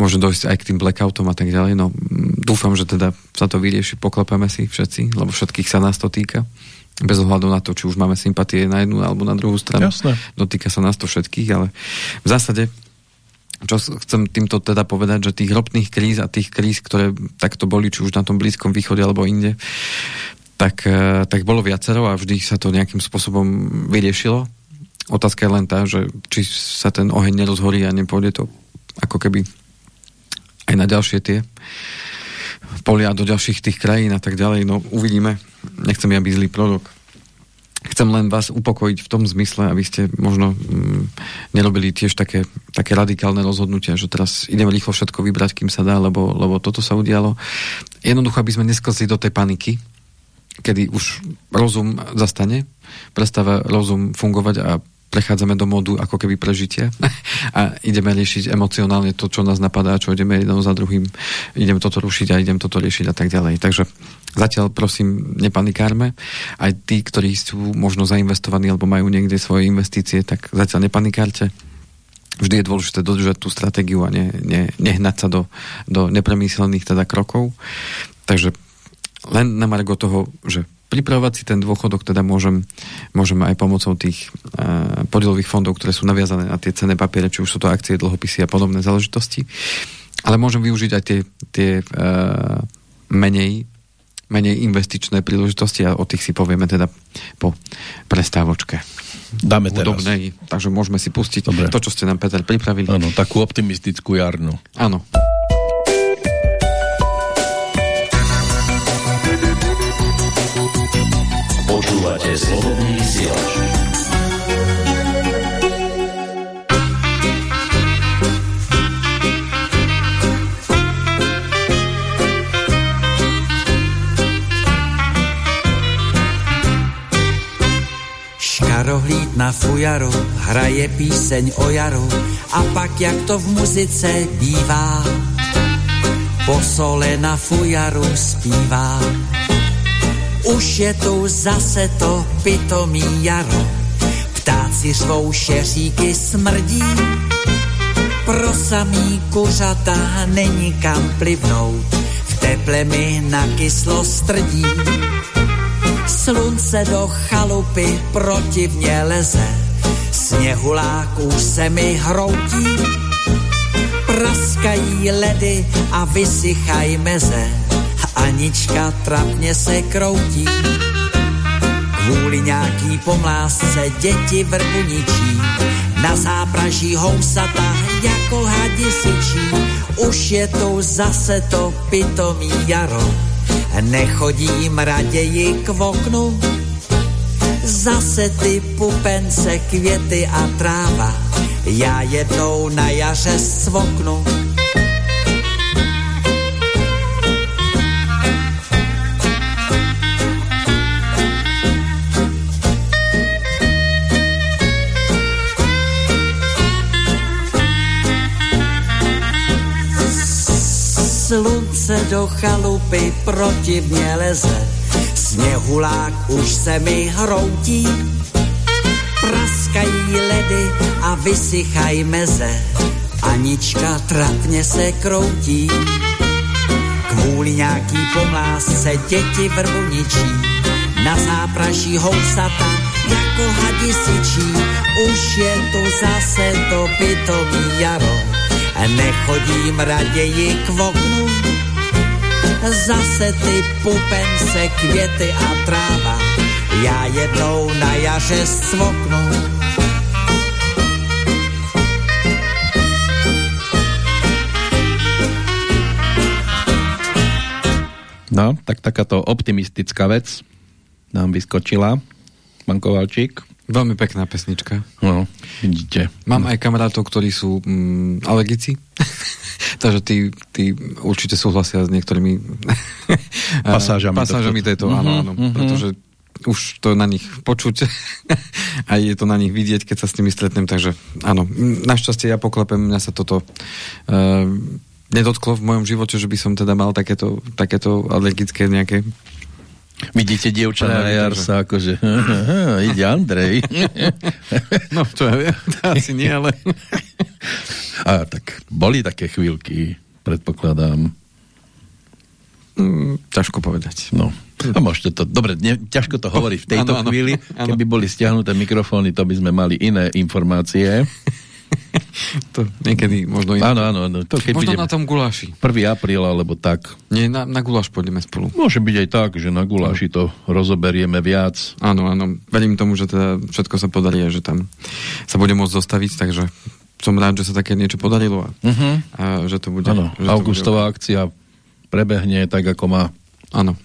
môže dojsť aj k tým blackoutom a tak ďalej. No, dúfam, že teda sa to vyrieši, poklepeme si všetci, lebo všetkých sa nás to týka. Bez ohľadu na to, či už máme sympatie na jednu alebo na druhú stranu. Jasné. Dotýka sa nás to všetkých, ale v zásade čo chcem týmto teda povedať, že tých ropných kríz a tých kríz, ktoré takto boli, či už na tom Blízkom východe alebo inde, tak, eh, tak bolo viacero a vždy sa to nejakým spôsobom vyriešilo. Otázka je len tá, že či sa ten oheň nerozhorí a nepôjde to ako keby aj na ďalšie tie polia do ďalších tých krajín a tak ďalej. No uvidíme. Nechcem ja byť zlý prorok. Chcem len vás upokojiť v tom zmysle, aby ste možno mm, nerobili tiež také, také radikálne rozhodnutia, že teraz idem rýchlo všetko vybrať, kým sa dá, lebo, lebo toto sa udialo. Jednoducho, aby sme nesklzli do tej paniky, kedy už rozum zastane, prestáva rozum fungovať a prechádzame do modu ako keby prežitia a ideme riešiť emocionálne to, čo nás napadá, čo ideme jedno za druhým, idem toto rušiť a idem toto riešiť a tak ďalej. Takže zatiaľ prosím, nepanikárme. Aj tí, ktorí sú možno zainvestovaní alebo majú niekde svoje investície, tak zatiaľ nepanikárte. Vždy je dôležité dodržať tú stratégiu a ne, ne, nehnať sa do, do nepremyslených teda krokov. Takže len na margo toho, že pripravovať si ten dôchodok teda môžem, môžem aj pomocou tých uh, podielových fondov, ktoré sú naviazané na tie cenné papiere, či už sú to akcie, dlhopisy a podobné záležitosti. Ale môžem využiť aj tie, tie uh, menej, menej investičné príležitosti a o tých si povieme teda po prestávočke. Dáme teraz. Udobnej, takže môžeme si pustiť Dobre. to, čo ste nám, Peter, pripravili. Áno, takú optimistickú jarnu. Áno. Počúvate slobodný vysielač. Škarohlíd na fujaru hraje píseň o jaru a pak jak to v muzice bývá, posole na fujaru zpívá. Už je tu zase to pitomý jaro, ptáci řvou šeříky smrdí, pro samý kuřata není kam plivnout, v teple mi na kyslo strdí. Slunce do chalupy protivně leze, sněhulák už se mi hroutí, praskají ledy a vysychaj meze Anička trapně se kroutí. Kvůli nějaký pomlásce děti vrbu ničí. Na zápraží housata jako hadi syčí. Už je tu zase to pitomý jaro. Nechodím raději k oknu. Zase ty pupence, květy a tráva. Já jednou na jaře svoknu Slunce do chalupy protivně leze, sněhulák už se mi hroutí. Praskají ledy a vysychaj meze, Anička trapně se kroutí. Kvůli nějaký pomlásce děti vrbu ničí, na zápraží housata jako hadi syčí. Už je tu zase to pitomý jaro, nechodím raději k oknu. Zase ty pupence, květy a tráva, já jednou na jaře scvoknou. No, tak takáto optimistická vec nám vyskočila. Pán Kovalčík. Veľmi pekná pesnička. No, vidíte. Mám aj kamarátov, ktorí sú mm, alergici. [laughs] Takže tí, tí určite súhlasia s niektorými [laughs] pasážami, [laughs] pasážami tejto, uh-huh, áno, áno. Uh-huh. Pretože už to na nich počuť a je to na nich vidieť, keď sa s nimi stretnem, takže áno, našťastie ja poklepem, mňa sa toto uh, nedotklo v mojom živote, že by som teda mal takéto, takéto alergické nejaké Vidíte dievča na jar sa akože [laughs] ide Andrej. [laughs] no, to ja viem, to asi nie, ale... A tak boli také chvíľky, predpokladám. Mm, ťažko povedať. No. A môžete to, dobre, ne, ťažko to hovoriť v tejto ano, chvíli. Ano. Keby boli stiahnuté mikrofóny, to by sme mali iné informácie. [laughs] to niekedy možno iné. Áno, áno, áno. To keď možno na tom guláši. 1. apríl, alebo tak. Nie, na, na guláš pôjdeme spolu. Môže byť aj tak, že na guláši to rozoberieme viac. Áno, áno. Verím tomu, že teda všetko sa podarí a že tam sa bude môcť zostaviť, takže som rád, že sa také niečo podarilo a, uh-huh. a že to bude... Áno, augustová bude... akcia prebehne tak, ako má. Áno.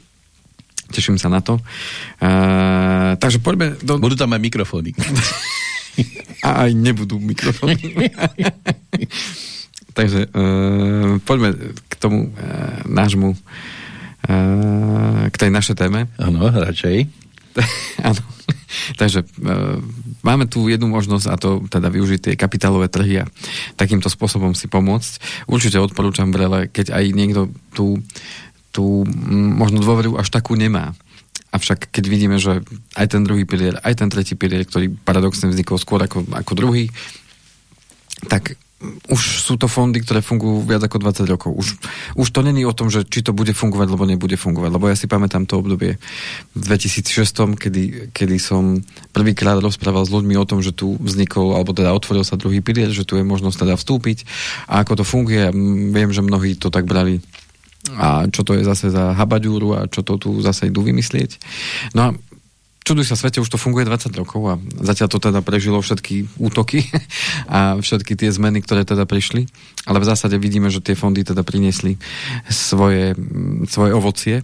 Teším sa na to. Uh, takže poďme do... Budú tam aj mikrofóny. [laughs] A aj nebudú mikrofóny. [laughs] Takže uh, poďme k tomu uh, nášmu uh, k tej našej téme. Áno, radšej. [laughs] Áno. Takže uh, máme tu jednu možnosť a to teda využiť tie kapitálové trhy a takýmto spôsobom si pomôcť. Určite odporúčam vrele, keď aj niekto tú, tú možno dôveru až takú nemá Avšak keď vidíme, že aj ten druhý pilier, aj ten tretí pilier, ktorý paradoxne vznikol skôr ako, ako druhý, tak už sú to fondy, ktoré fungujú viac ako 20 rokov. Už, už to není o tom, že či to bude fungovať, alebo nebude fungovať. Lebo ja si pamätám to obdobie v 2006, kedy, kedy som prvýkrát rozprával s ľuďmi o tom, že tu vznikol, alebo teda otvoril sa druhý pilier, že tu je možnosť teda vstúpiť a ako to funguje. Viem, že mnohí to tak brali a čo to je zase za habaďúru a čo to tu zase idú vymyslieť. No a čuduj sa svete, už to funguje 20 rokov a zatiaľ to teda prežilo všetky útoky [laughs] a všetky tie zmeny, ktoré teda prišli, ale v zásade vidíme, že tie fondy teda priniesli svoje, svoje ovocie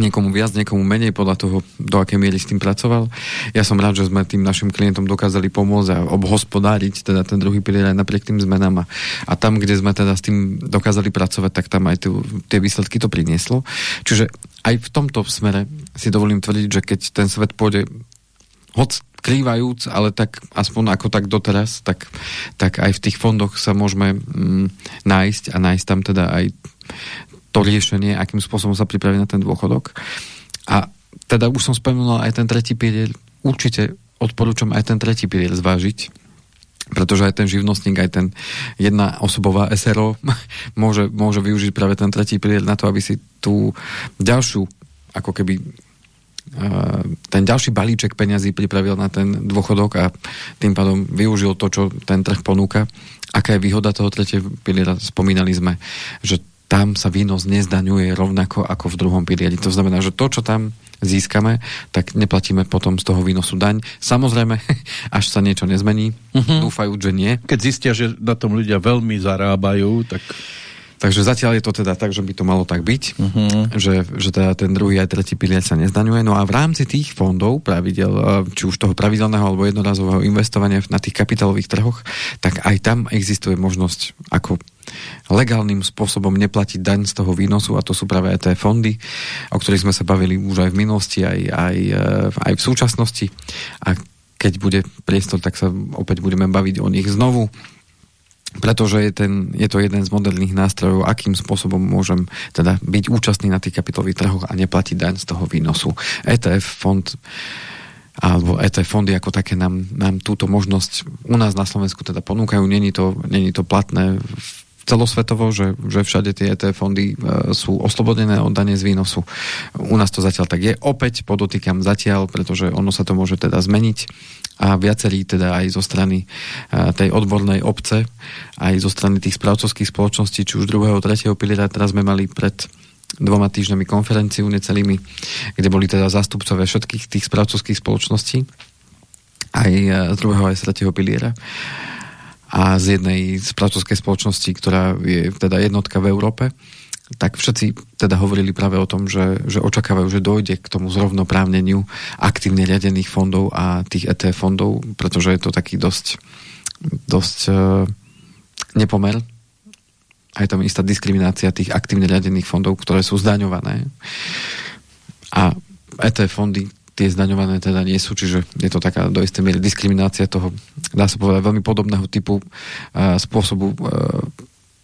niekomu viac, niekomu menej podľa toho, do akej miery s tým pracoval. Ja som rád, že sme tým našim klientom dokázali pomôcť a obhospodáriť teda ten druhý pilier aj napriek tým zmenám a, a tam, kde sme teda s tým dokázali pracovať, tak tam aj tu, tie výsledky to prinieslo. Čiže aj v tomto smere si dovolím tvrdiť, že keď ten svet pôjde hoc krývajúc, ale tak aspoň ako tak doteraz, tak, tak aj v tých fondoch sa môžeme mm, nájsť a nájsť tam teda aj to riešenie, akým spôsobom sa pripraviť na ten dôchodok. A teda už som spomenul aj ten tretí pilier, určite odporúčam aj ten tretí pilier zvážiť, pretože aj ten živnostník, aj ten jedna osobová SRO [laughs] môže, môže využiť práve ten tretí pilier na to, aby si tú ďalšiu, ako keby ten ďalší balíček peňazí pripravil na ten dôchodok a tým pádom využil to, čo ten trh ponúka. Aká je výhoda toho tretieho piliera? Spomínali sme, že tam sa výnos nezdaňuje rovnako ako v druhom pilieri. To znamená, že to, čo tam získame, tak neplatíme potom z toho výnosu daň. Samozrejme, [laughs] až sa niečo nezmení, uh-huh. dúfajú, že nie. Keď zistia, že na tom ľudia veľmi zarábajú, tak... Takže zatiaľ je to teda tak, že by to malo tak byť, uh-huh. že, že teda ten druhý aj tretí pilier sa nezdaňuje. No a v rámci tých fondov, pravidel, e, či už toho pravidelného alebo jednorazového investovania na tých kapitálových trhoch, tak aj tam existuje možnosť, ako legálnym spôsobom neplatiť daň z toho výnosu a to sú práve aj tie fondy, o ktorých sme sa bavili už aj v minulosti, aj, aj, eh, aj v súčasnosti a keď bude priestor, tak sa opäť budeme baviť o nich znovu pretože je, ten, je to jeden z moderných nástrojov, akým spôsobom môžem teda byť účastný na tých kapitových trhoch a neplatiť daň z toho výnosu. ETF fond alebo ETF fondy ako také nám, nám túto možnosť u nás na Slovensku teda ponúkajú. Není to, není to platné v celosvetovo, že, že všade tie ETF fondy e, sú oslobodené od dane z výnosu. U nás to zatiaľ tak je. Opäť podotýkam zatiaľ, pretože ono sa to môže teda zmeniť a viacerí teda aj zo strany e, tej odbornej obce, aj zo strany tých správcovských spoločností, či už druhého, tretieho piliera, teraz sme mali pred dvoma týždňami konferenciu necelými, kde boli teda zástupcovia všetkých tých správcovských spoločností, aj e, z druhého, aj z tretieho piliera a z jednej správcovskej spoločnosti, ktorá je teda jednotka v Európe, tak všetci teda hovorili práve o tom, že, že očakávajú, že dojde k tomu zrovnoprávneniu aktívne riadených fondov a tých ETF fondov, pretože je to taký dosť, dosť uh, nepomer a je tam istá diskriminácia tých aktívne riadených fondov, ktoré sú zdaňované. A ETF fondy tie zdaňované teda nie sú, čiže je to taká do istej miery diskriminácia toho, dá sa povedať, veľmi podobného typu uh, spôsobu uh,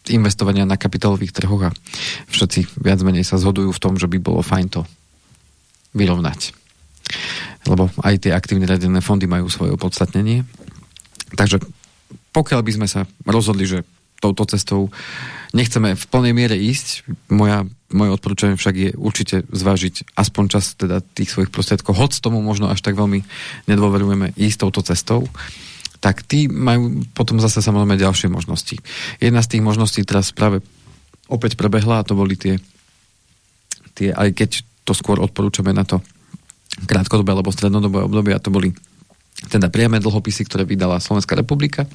investovania na kapitálových trhoch a všetci viac menej sa zhodujú v tom, že by bolo fajn to vyrovnať. Lebo aj tie aktívne radené fondy majú svoje opodstatnenie. Takže pokiaľ by sme sa rozhodli, že touto cestou nechceme v plnej miere ísť. Moja, moje odporúčanie však je určite zvážiť aspoň čas teda tých svojich prostriedkov, hoď tomu možno až tak veľmi nedôverujeme ísť touto cestou tak tí majú potom zase samozrejme ďalšie možnosti. Jedna z tých možností teraz práve opäť prebehla a to boli tie, tie aj keď to skôr odporúčame na to krátkodobé alebo strednodobé obdobie a to boli teda priame dlhopisy, ktoré vydala Slovenská republika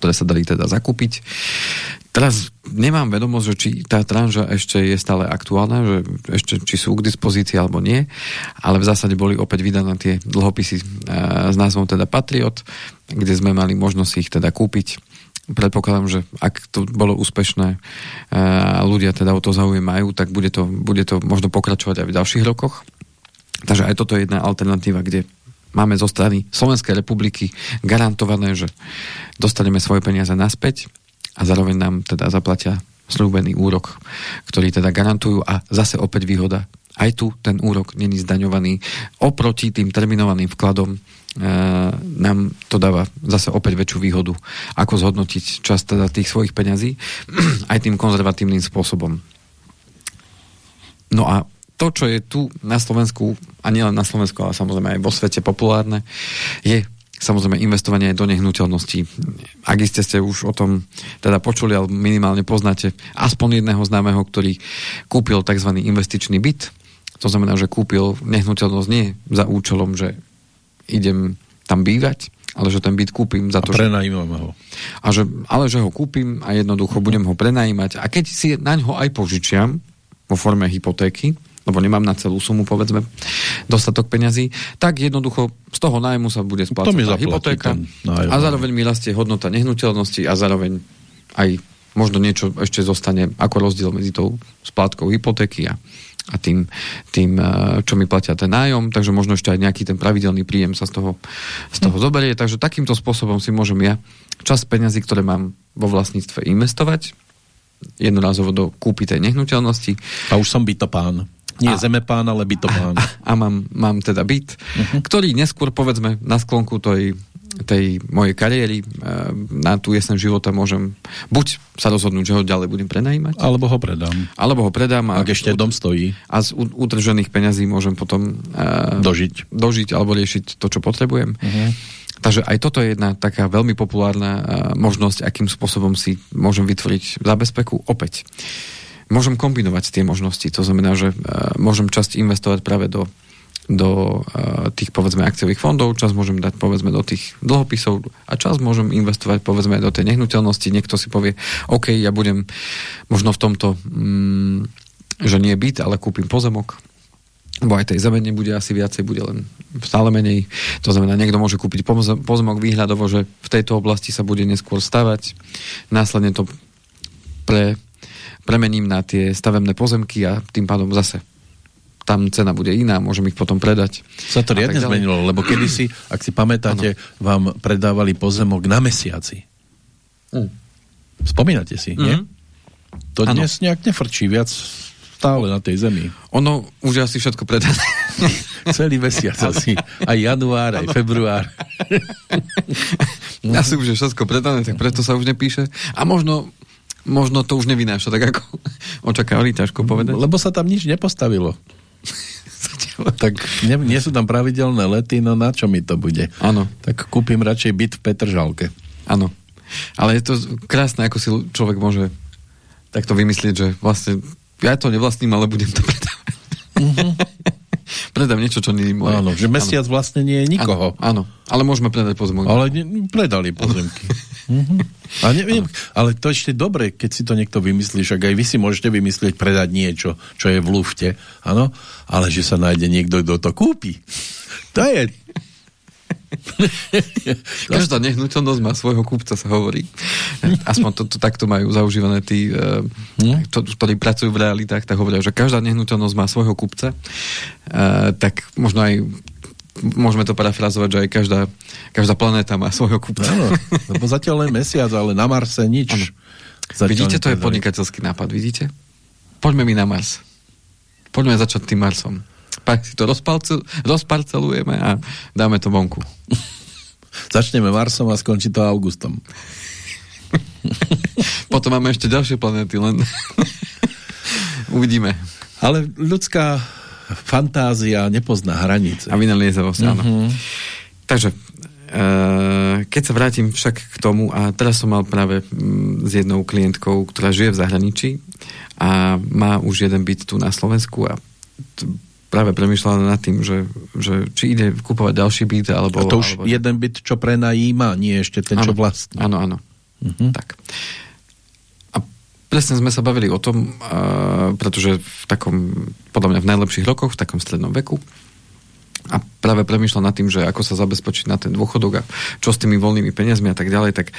ktoré sa dali teda zakúpiť. Teraz nemám vedomosť, že či tá tranža ešte je stále aktuálna, že ešte či sú k dispozícii alebo nie, ale v zásade boli opäť vydané tie dlhopisy e, s názvom teda Patriot, kde sme mali možnosť ich teda kúpiť. Predpokladám, že ak to bolo úspešné a ľudia teda o to záujem majú, tak bude to, bude to možno pokračovať aj v ďalších rokoch. Takže aj toto je jedna alternatíva, kde máme zo strany Slovenskej republiky garantované, že dostaneme svoje peniaze naspäť a zároveň nám teda zaplatia slúbený úrok, ktorý teda garantujú a zase opäť výhoda. Aj tu ten úrok není zdaňovaný. Oproti tým terminovaným vkladom e, nám to dáva zase opäť väčšiu výhodu, ako zhodnotiť čas teda tých svojich peňazí [clears throat] aj tým konzervatívnym spôsobom. No a to, čo je tu na Slovensku, a nielen na Slovensku, ale samozrejme aj vo svete populárne, je samozrejme investovanie aj do nehnuteľností. Ak ste ste už o tom teda počuli, alebo minimálne poznáte aspoň jedného známeho, ktorý kúpil tzv. investičný byt, to znamená, že kúpil nehnuteľnosť nie za účelom, že idem tam bývať, ale že ten byt kúpim za to, a prenajímam že... ho. A že, ale že ho kúpim a jednoducho budem ho prenajímať. A keď si na ňo aj požičiam vo forme hypotéky, lebo nemám na celú sumu, povedzme, dostatok peňazí, tak jednoducho z toho nájmu sa bude splácať tá hypotéka a zároveň mi rastie hodnota nehnuteľnosti a zároveň aj možno niečo ešte zostane ako rozdiel medzi tou splátkou hypotéky a, a tým, tým, eh, čo mi platia ten nájom, takže možno ešte aj nejaký ten pravidelný príjem sa z toho, z toho hm. zoberie. Takže takýmto spôsobom si môžem ja časť peňazí, ktoré mám vo vlastníctve investovať, jednorázovo do kúpy tej nehnuteľnosti. A už som bytopán. Nie a, zemepán, ale bytopán. A, a mám, mám teda byt, uh-huh. ktorý neskôr, povedzme, na sklonku tej, tej mojej kariéry e, na tú jesen života môžem buď sa rozhodnúť, že ho ďalej budem prenajímať. Alebo ho predám. Alebo ho predám. A, Ak ešte dom stojí. A z utržených peňazí môžem potom uh, dožiť. dožiť alebo riešiť to, čo potrebujem. Uh-huh. Takže aj toto je jedna taká veľmi populárna uh, možnosť, akým spôsobom si môžem vytvoriť zabezpeku. Opäť môžem kombinovať tie možnosti. To znamená, že uh, môžem časť investovať práve do, do uh, tých povedzme akciových fondov, čas môžem dať povedzme do tých dlhopisov a čas môžem investovať povedzme do tej nehnuteľnosti. Niekto si povie, OK, ja budem možno v tomto, mm, že nie byt, ale kúpim pozemok, bo aj tej zeme nebude asi viacej, bude len stále menej. To znamená, niekto môže kúpiť pozemok výhľadovo, že v tejto oblasti sa bude neskôr stavať. Následne to pre premením na tie stavebné pozemky a tým pádom zase tam cena bude iná, môžem ich potom predať. Sa to riadne zmenilo, lebo kedysi, ak si pamätáte, ano. vám predávali pozemok na mesiaci. Mm. Spomínate si, mm. nie? Mhm. To ano. dnes nejak nefrčí viac stále na tej zemi. Ono už asi všetko predané. [laughs] Celý mesiac asi. Aj január, aj február. [laughs] asi už je všetko predané, tak preto sa už nepíše. A možno možno to už nevynáša tak, ako [laughs] očakávali, ťažko povedať. Lebo sa tam nič nepostavilo. [laughs] tak nie, nie sú tam pravidelné lety, no na čo mi to bude? Áno. Tak kúpim radšej byt v Petržalke. Áno. Ale je to krásne, ako si človek môže takto vymyslieť, že vlastne ja to nevlastním, ale budem to predávať. Uh-huh. [laughs] Predám niečo, čo nie je moje. Áno, že mesiac áno. vlastne nie je nikoho. Áno, áno. ale môžeme predať pozemky. Ale ne, predali pozemky. Uh-huh. a neviem, ale to ešte dobre, keď si to niekto vymyslí, však aj vy si môžete vymyslieť predať niečo, čo je v lufte, áno, ale že sa nájde niekto, kto to kúpi. [laughs] To je [laughs] Každá nehnuteľnosť má svojho kúpca, sa hovorí. Aspoň to, to takto majú zaužívané tí, uh, to, ktorí pracujú v realitách, tak hovoria, že každá nehnuteľnosť má svojho kúpca. Uh, tak možno aj môžeme to parafrazovať, že aj každá, každá planéta má svojho kúpca. Áno, lebo zatiaľ len mesiac, ale na Marse nič. Vidíte, to je podnikateľský nápad, vidíte? Poďme mi na Mars. Poďme začať tým Marsom pak si to rozparcelujeme a dáme to vonku. [laughs] Začneme Marsom a skončí to Augustom. [laughs] Potom máme ešte ďalšie planéty, len [laughs] uvidíme. Ale ľudská fantázia nepozná hranice. A vynaliezavosť, áno. Uh-huh. Takže, e, keď sa vrátim však k tomu, a teraz som mal práve s jednou klientkou, ktorá žije v zahraničí a má už jeden byt tu na Slovensku a práve premyšľala nad tým, že, že či ide kúpovať ďalší byt, alebo... A to už alebo... jeden byt, čo prenajíma, nie ešte ten, ano, čo vlastní. Áno, áno. Uh-huh. Tak. Presne sme sa bavili o tom, uh, pretože v takom, podľa mňa v najlepších rokoch, v takom strednom veku, a práve premyšľal nad tým, že ako sa zabezpečiť na ten dôchodok a čo s tými voľnými peniazmi a tak ďalej, tak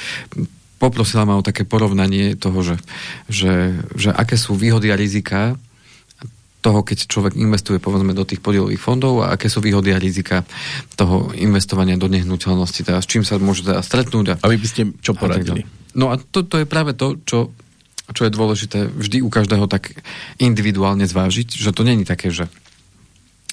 poprosila ma o také porovnanie toho, že, že, že aké sú výhody a rizika toho, keď človek investuje povedzme do tých podielových fondov a aké sú výhody a rizika toho investovania do nehnuteľnosti, teda s čím sa môže teda stretnúť. A, a vy by ste čo poradili? No a to, to je práve to, čo, čo je dôležité vždy u každého tak individuálne zvážiť, že to není také, že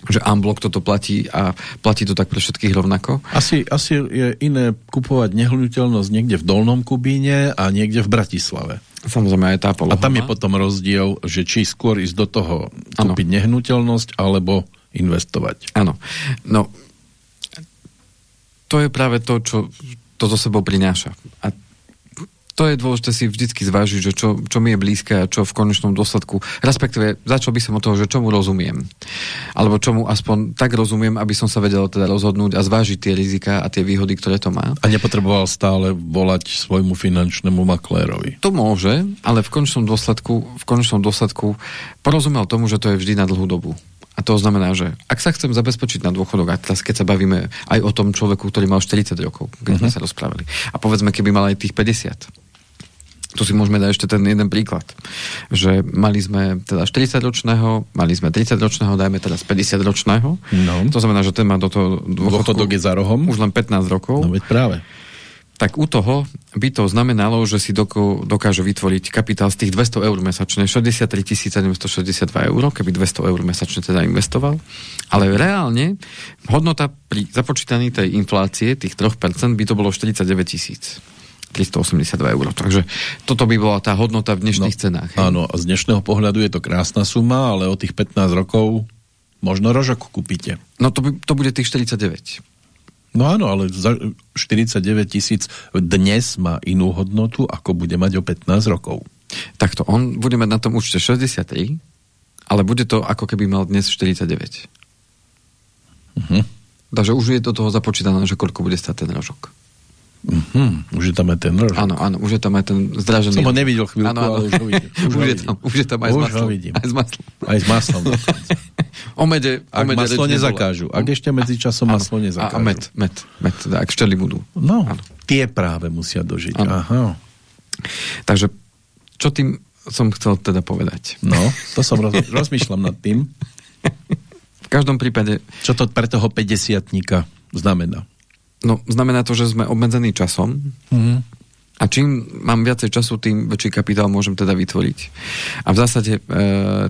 že Amblok toto platí a platí to tak pre všetkých rovnako. Asi, asi je iné kupovať nehnuteľnosť niekde v Dolnom Kubíne a niekde v Bratislave. Samozrejme aj tá poloha. A tam je potom rozdiel, že či skôr ísť do toho kúpiť ano. nehnuteľnosť alebo investovať. Áno. No, to je práve to, čo to zo sebou prináša. A to je dôležité si vždycky zvážiť, že čo, čo mi je blízke a čo v konečnom dôsledku, respektíve začal by som od toho, že čomu rozumiem. Alebo čomu aspoň tak rozumiem, aby som sa vedel teda rozhodnúť a zvážiť tie rizika a tie výhody, ktoré to má. A nepotreboval stále volať svojmu finančnému maklérovi. To môže, ale v konečnom dôsledku, v konečnom dôsledku porozumel tomu, že to je vždy na dlhú dobu. A to znamená, že ak sa chcem zabezpečiť na dôchodok, a teraz keď sa bavíme aj o tom človeku, ktorý mal 40 rokov, keď uh-huh. sme mhm. sa rozprávali, a povedzme, keby mal aj tých 50, tu si môžeme dať ešte ten jeden príklad, že mali sme teda 40-ročného, mali sme 30-ročného, dajme teraz 50-ročného. No. To znamená, že ten má do toho dôchodok je za rohom. Už len 15 rokov. No veď práve. Tak u toho by to znamenalo, že si doko, dokáže vytvoriť kapitál z tých 200 eur mesačne, 63 762 eur, keby 200 eur mesačne teda investoval. Ale reálne hodnota pri započítaní tej inflácie, tých 3%, by to bolo 49 tisíc. 382 eur. Takže toto by bola tá hodnota v dnešných no, cenách. Hej? Áno, z dnešného pohľadu je to krásna suma, ale o tých 15 rokov možno rožok kúpite. No to, by, to bude tých 49. No áno, ale za 49 tisíc dnes má inú hodnotu, ako bude mať o 15 rokov. Takto, on bude mať na tom účte 63, ale bude to ako keby mal dnes 49. Uh-huh. Takže už je do toho započítané, že koľko bude stať ten rožok. Mm-hmm. Už je tam aj ten rožok. Áno, áno, už je tam aj ten zdražený. Som ho nevidel chvíľku, áno, áno. ale už ho vidím. [laughs] Už, už, je, tam, už je tam aj už s maslom. Vidím. Aj s maslom. Aj s maslom. o [laughs] mede, ak o mede maslo nezakážu. Ak ešte medzi časom áno. maslo nezakážu. A, med, med, med, teda, ak šteli budú. No, áno. tie práve musia dožiť. Áno. Aha. Takže, čo tým som chcel teda povedať? No, to som roz, [laughs] rozmýšľam nad tým. V každom prípade... Čo to pre toho 50 znamená? No, znamená to, že sme obmedzení časom. Mm-hmm. A čím mám viacej času, tým väčší kapitál môžem teda vytvoriť. A v zásade e,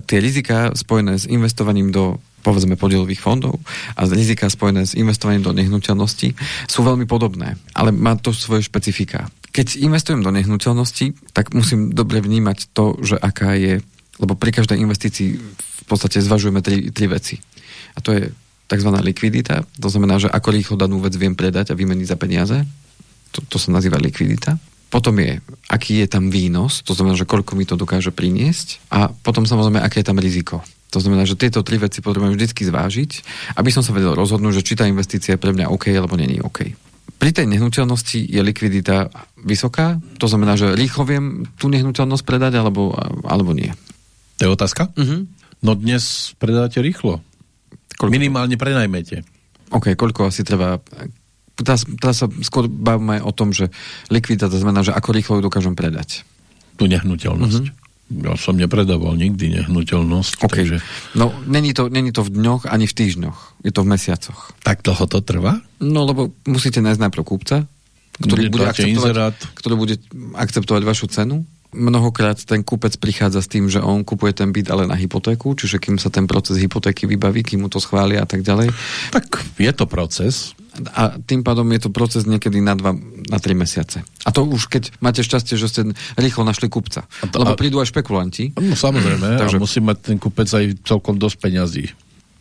tie rizika spojené s investovaním do povedzme podielových fondov a rizika spojené s investovaním do nehnuteľnosti sú veľmi podobné, ale má to svoje špecifika. Keď investujem do nehnuteľnosti, tak musím dobre vnímať to, že aká je, lebo pri každej investícii v podstate zvažujeme tri, tri veci. A to je tzv. likvidita, to znamená, že ako rýchlo danú vec viem predať a vymeniť za peniaze, to, to sa nazýva likvidita. potom je, aký je tam výnos, to znamená, že koľko mi to dokáže priniesť a potom samozrejme, aké je tam riziko. To znamená, že tieto tri veci potrebujem vždy zvážiť, aby som sa vedel rozhodnúť, že či tá investícia je pre mňa OK alebo není OK. Pri tej nehnuteľnosti je likvidita vysoká, to znamená, že rýchlo viem tú nehnuteľnosť predať alebo, alebo nie. To je otázka? Uh-huh. No dnes predáte rýchlo. Koľko? Minimálne prenajmete. OK, koľko asi treba teraz, teraz sa skôr bavíme o tom, že likvidita znamená, že ako rýchlo ju dokážem predať. Tu nehnuteľnosť. Mm-hmm. Ja som nepredával nikdy nehnuteľnosť. Okay. Takže... No, není to, není to v dňoch ani v týždňoch. Je to v mesiacoch. Tak dlho to trvá? No, lebo musíte nájsť najprv kúpca, ktorý bude, akceptovať, ktorý bude akceptovať vašu cenu mnohokrát ten kúpec prichádza s tým, že on kupuje ten byt ale na hypotéku, čiže kým sa ten proces hypotéky vybaví, kým mu to schvália a tak ďalej. Tak je to proces. A tým pádom je to proces niekedy na dva, na tri mesiace. A to už keď máte šťastie, že ste rýchlo našli kupca. A to, Lebo prídu aj špekulanti. No samozrejme, Takže... a musí mať ten kupec aj celkom dosť peňazí.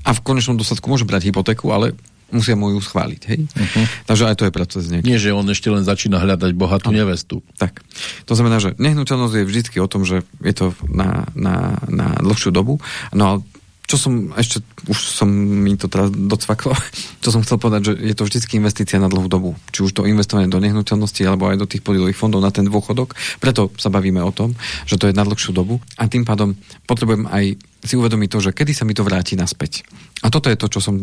A v konečnom dôsledku môže brať hypotéku, ale musia mu ju schváliť. Hej? Uh-huh. Takže aj to je proces. Niekedy. Nie, že on ešte len začína hľadať bohatú ano. nevestu. Tak. To znamená, že nehnuteľnosť je vždy o tom, že je to na, na, na dlhšiu dobu. No a čo som ešte, už som mi to teraz docvaklo, [laughs] čo som chcel povedať, že je to vždy investícia na dlhú dobu. Či už to investovanie do nehnuteľnosti alebo aj do tých podielových fondov na ten dôchodok. Preto sa bavíme o tom, že to je na dlhšiu dobu a tým pádom potrebujem aj si uvedomiť to, že kedy sa mi to vráti naspäť. A toto je to, čo som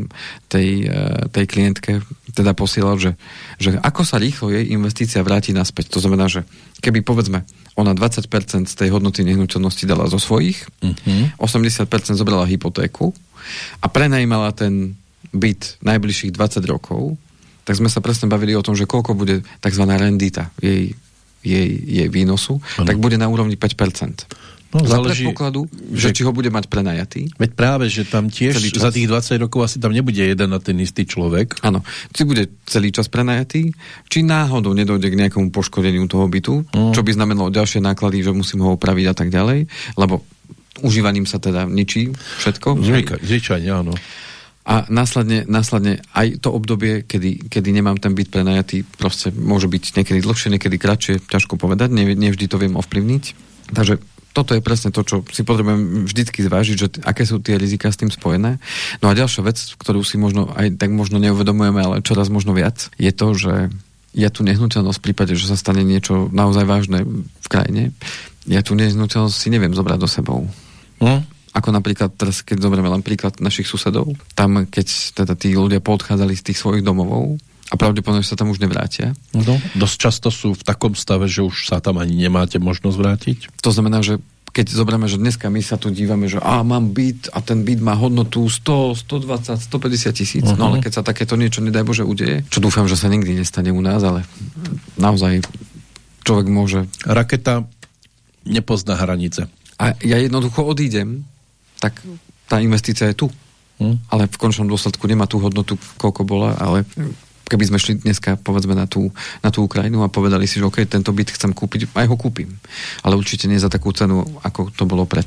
tej, e, tej klientke teda posielal, že, že ako sa rýchlo jej investícia vráti naspäť. To znamená, že keby povedzme ona 20% z tej hodnoty nehnuteľnosti dala zo svojich, uh-huh. Mhm. 80% zobrala hypotéku a prenajímala ten byt najbližších 20 rokov, tak sme sa presne bavili o tom, že koľko bude tzv. rendita jej, jej, jej výnosu, ano. tak bude na úrovni 5%. No, za záleží, predpokladu, že, že či ho bude mať prenajatý. Veď práve, že tam tiež za tých 20 rokov asi tam nebude jeden a ten istý človek. Áno, či bude celý čas prenajatý, či náhodou nedojde k nejakému poškodeniu toho bytu, mm. čo by znamenalo ďalšie náklady, že musím ho opraviť a tak ďalej, lebo užívaním sa teda ničí všetko. Zvyčajne, áno. A následne, následne aj to obdobie, kedy, kedy nemám ten byt prenajatý, proste môže byť niekedy dlhšie, niekedy kratšie, ťažko povedať, ne, nevždy to viem ovplyvniť. Takže toto je presne to, čo si potrebujem vždycky zvážiť, že aké sú tie rizika s tým spojené. No a ďalšia vec, ktorú si možno aj tak možno neuvedomujeme, ale čoraz možno viac, je to, že ja tu nehnuteľnosť v prípade, že sa stane niečo naozaj vážne v krajine, ja tu nehnuteľnosť si neviem zobrať do sebou. No? Ako napríklad teraz, keď zoberieme len príklad našich susedov, tam keď teda tí ľudia podchádzali z tých svojich domovov, a pravdepodobne sa tam už nevrátia. No, dosť často sú v takom stave, že už sa tam ani nemáte možnosť vrátiť. To znamená, že keď zoberieme, že dneska my sa tu dívame, že a mám byt a ten byt má hodnotu 100, 120, 150 tisíc, uh-huh. no ale keď sa takéto niečo, nedaj Bože, udeje, čo dúfam, že sa nikdy nestane u nás, ale naozaj človek môže... Raketa nepozná hranice. A ja jednoducho odídem, tak tá investícia je tu. Hmm. Ale v končnom dôsledku nemá tú hodnotu, koľko bola, ale keby sme šli dneska povedzme na tú, na tú Ukrajinu a povedali si, že OK, tento byt chcem kúpiť, aj ho kúpim. Ale určite nie za takú cenu, ako to bolo pred,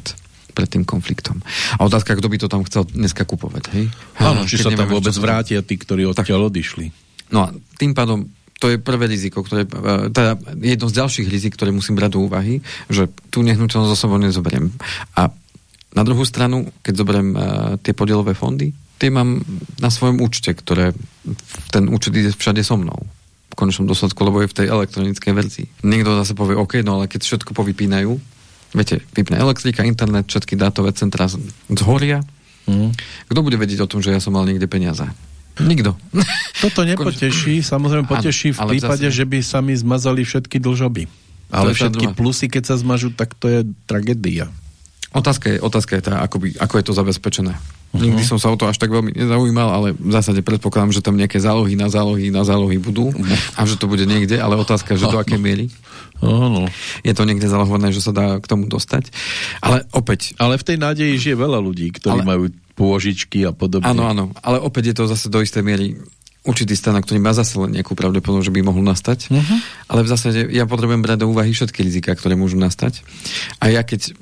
pred tým konfliktom. A otázka, kto by to tam chcel dneska kupovať, hej? Áno, či sa tam vôbec vrátia tí, ktorí odtiaľ odišli. No a tým pádom to je prvé riziko, ktoré, e, teda jedno z ďalších rizik, ktoré musím brať do úvahy, že tú nehnuteľnosť za sebou nezoberiem. A na druhú stranu, keď zoberiem uh, tie podielové fondy, tie mám na svojom účte, ktoré ten účet ide všade so mnou. V konečnom dôsledku, lebo je v tej elektronickej verzii. Niekto zase povie, OK, no ale keď všetko povypínajú, viete, vypne elektrika, internet, všetky dátové centra zhoria, mm. kto bude vedieť o tom, že ja som mal niekde peniaze? Nikto. [laughs] Toto nepoteší, samozrejme poteší v prípade, zase... že by sa mi zmazali všetky dlžoby. Ale všetky plusy, keď sa zmažú, tak to je tragédia. Otázka je, otázka je tá, ako, by, ako je to zabezpečené. Uh-huh. Nikdy som sa o to až tak veľmi nezaujímal, ale v zásade predpokladám, že tam nejaké zálohy na zálohy na zálohy budú uh-huh. a že to bude niekde, ale otázka je, že do aké miery. Uh-huh. Je to niekde zálohované, že sa dá k tomu dostať. Ale opäť... Ale v tej nádeji žije veľa ľudí, ktorí ale... majú pôžičky a podobne. Áno, áno, ale opäť je to zase do istej miery určitý stan, ktorý má zase len nejakú pravdepodobnosť, že by mohol nastať. Uh-huh. Ale v zásade ja potrebujem brať do úvahy všetky rizika, ktoré môžu nastať. A ja keď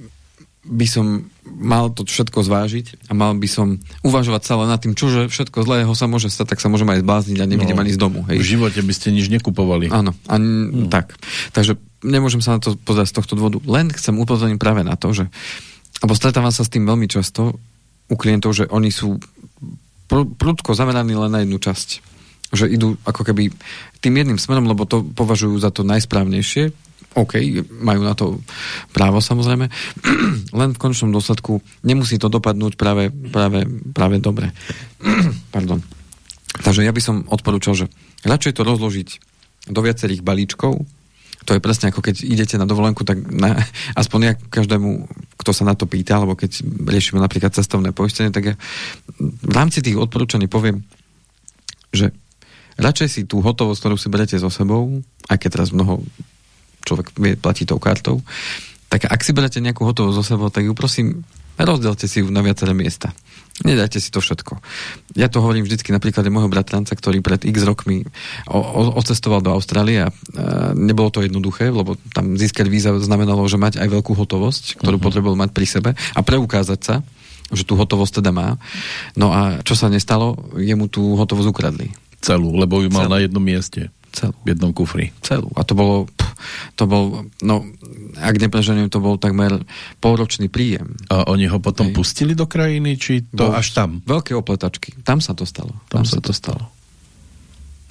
by som mal to všetko zvážiť a mal by som uvažovať celé nad tým, čože všetko zlého sa môže stať, tak sa môžem aj zblázniť a nevidím no, ani z domu. Hej. V živote by ste nič nekupovali. Áno, a hmm. tak. Takže nemôžem sa na to pozrieť z tohto dôvodu. Len chcem upozorniť práve na to, že alebo stretávam sa s tým veľmi často u klientov, že oni sú pr prudko zameraní len na jednu časť. Že idú ako keby tým jedným smerom, lebo to považujú za to najsprávnejšie OK, majú na to právo samozrejme, [clears throat] len v končnom dôsledku nemusí to dopadnúť práve, práve, práve dobre. [clears throat] Pardon. Takže ja by som odporúčal, že radšej to rozložiť do viacerých balíčkov, to je presne ako keď idete na dovolenku, tak na, [laughs] aspoň ja každému, kto sa na to pýta, alebo keď riešime napríklad cestovné poistenie, tak ja v rámci tých odporúčaní poviem, že radšej si tú hotovosť, ktorú si berete so sebou, aj keď teraz mnoho človek vie platiť tou kartou, tak ak si berete nejakú hotovosť zo sebou, tak ju prosím, rozdielte si ju na viaceré miesta. Nedajte si to všetko. Ja to hovorím vždycky napríklad môjho bratranca, ktorý pred x rokmi o, o, ocestoval do Austrálie a e, nebolo to jednoduché, lebo tam získať víza znamenalo, že mať aj veľkú hotovosť, ktorú uh-huh. potreboval mať pri sebe a preukázať sa, že tú hotovosť teda má. No a čo sa nestalo, jemu tú hotovosť ukradli. Celú, lebo ju mal Celú. na jednom mieste. Celú. V jednom kufri. Celú. A to bolo, to bol, no, ak nepreženiem, to bol takmer polročný príjem. A oni ho potom Hej. pustili do krajiny, či to bol až tam? Veľké opletačky. Tam sa to stalo. Tam, tam sa to stalo.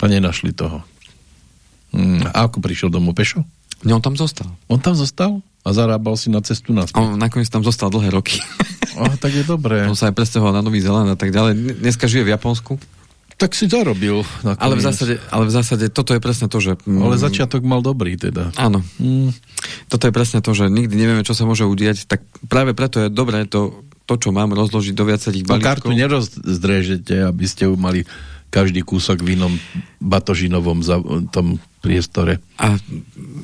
A nenašli toho. Hmm. A ako prišiel domov? Pešo? Nie, on tam zostal. On tam zostal? A zarábal si na cestu na On nakoniec tam zostal dlhé roky. [laughs] Oh, tak je dobré. On sa aj presťahoval na Nový Zeland a tak ďalej. Dneska žije v Japonsku. Tak si zarobil. Ale v, zásade, ale v zásade toto je presne to, že... Mm, ale začiatok mal dobrý teda. Áno. Mm, toto je presne to, že nikdy nevieme, čo sa môže udiať, tak práve preto je dobré to, to čo mám, rozložiť do viacerých balíčkov. No kartu nerozdrežete, aby ste ju mali každý kúsok v inom batožinovom za, tom priestore. A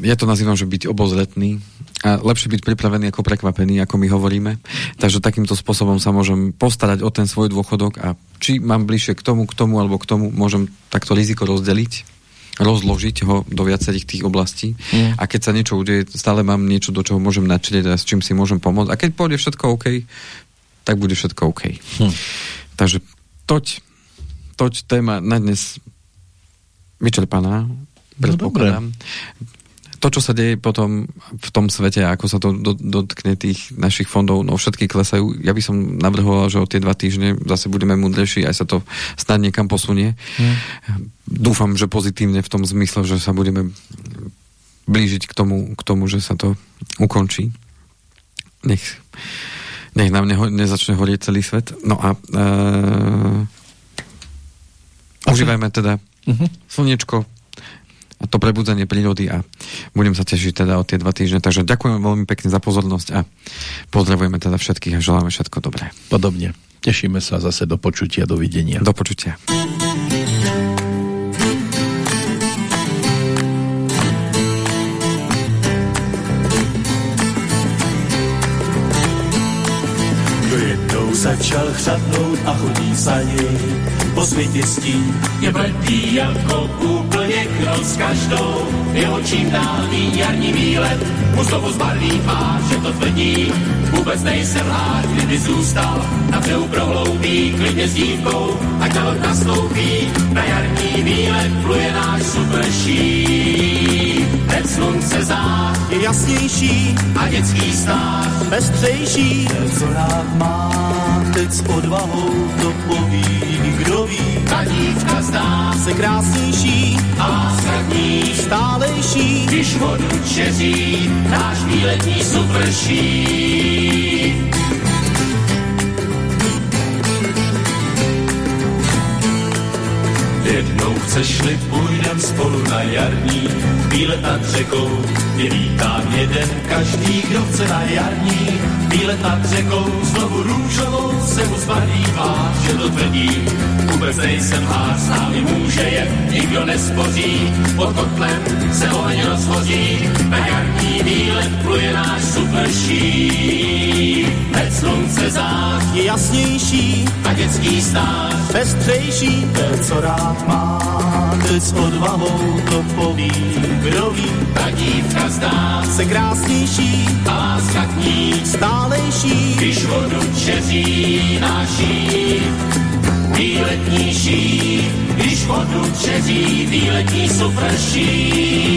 ja to nazývam, že byť obozretný a lepšie byť pripravený ako prekvapený, ako my hovoríme. Takže takýmto spôsobom sa môžem postarať o ten svoj dôchodok a či mám bližšie k tomu, k tomu alebo k tomu, môžem takto riziko rozdeliť, rozložiť ho do viacerých tých oblastí mm. a keď sa niečo udeje, stále mám niečo, do čoho môžem načrieť a s čím si môžem pomôcť. A keď pôjde všetko OK, tak bude všetko OK. Hm. Takže toť, toť téma na dnes vyčerpaná. No, to, čo sa deje potom v tom svete, ako sa to do, dotkne tých našich fondov, no všetky klesajú. Ja by som navrhoval, že o tie dva týždne zase budeme múdrejší, aj sa to snad niekam posunie. Hmm. Dúfam, že pozitívne v tom zmysle, že sa budeme blížiť k tomu, k tomu že sa to ukončí. Nech, nech nám neho, nezačne horieť celý svet. No a e, užívajme teda uh-huh. slniečko, a to prebudzanie prírody a budem sa tešiť teda o tie dva týždne. Takže ďakujem veľmi pekne za pozornosť a pozdravujeme teda všetkých a želáme všetko dobré. Podobne. Tešíme sa zase do počutia, dovidenia. Do počutia. začal chřadnout a chodí sani po světě stín. Je bledý jako krok s každou, jeho čím dál jarní výlet, mu znovu zbarví pár, že to tvrdí. Vůbec nejsem rád, kdyby zůstal, na břehu prohloubí, klidně s dívkou, ať na nastoupí, na jarní výlet pluje náš super šíp. Slunce zář je jasnější a dětský stář pestřejší. Co rád má teď s odvahou to poví, kdo ví. Ta dívka zdá se krásnější a skratní, stálejší, když vodu čeří, náš výletní suprší. Jednou chceš-li půjdem spolu na jarní, výlet nad řekou, je vítám jeden každý, kdo chce na jarní, výlet nad řekou, znovu růžovou se mu zbarvívá, že to tvrdí, vůbec nejsem hář, s námi může je, nikdo nespoří, pod kotlem se oheň rozvozí, na jarní výlet pluje náš superší. Hned slunce zář je jasnější a dětský stář pestřejší, ten, co rád má, teď s odvahou to poví, kdo ví. Ta dívka zdá se krásnější a láska k ní stálejší, když vodu čeří náší. Výletnější, když vodu čeří, výletní suprší.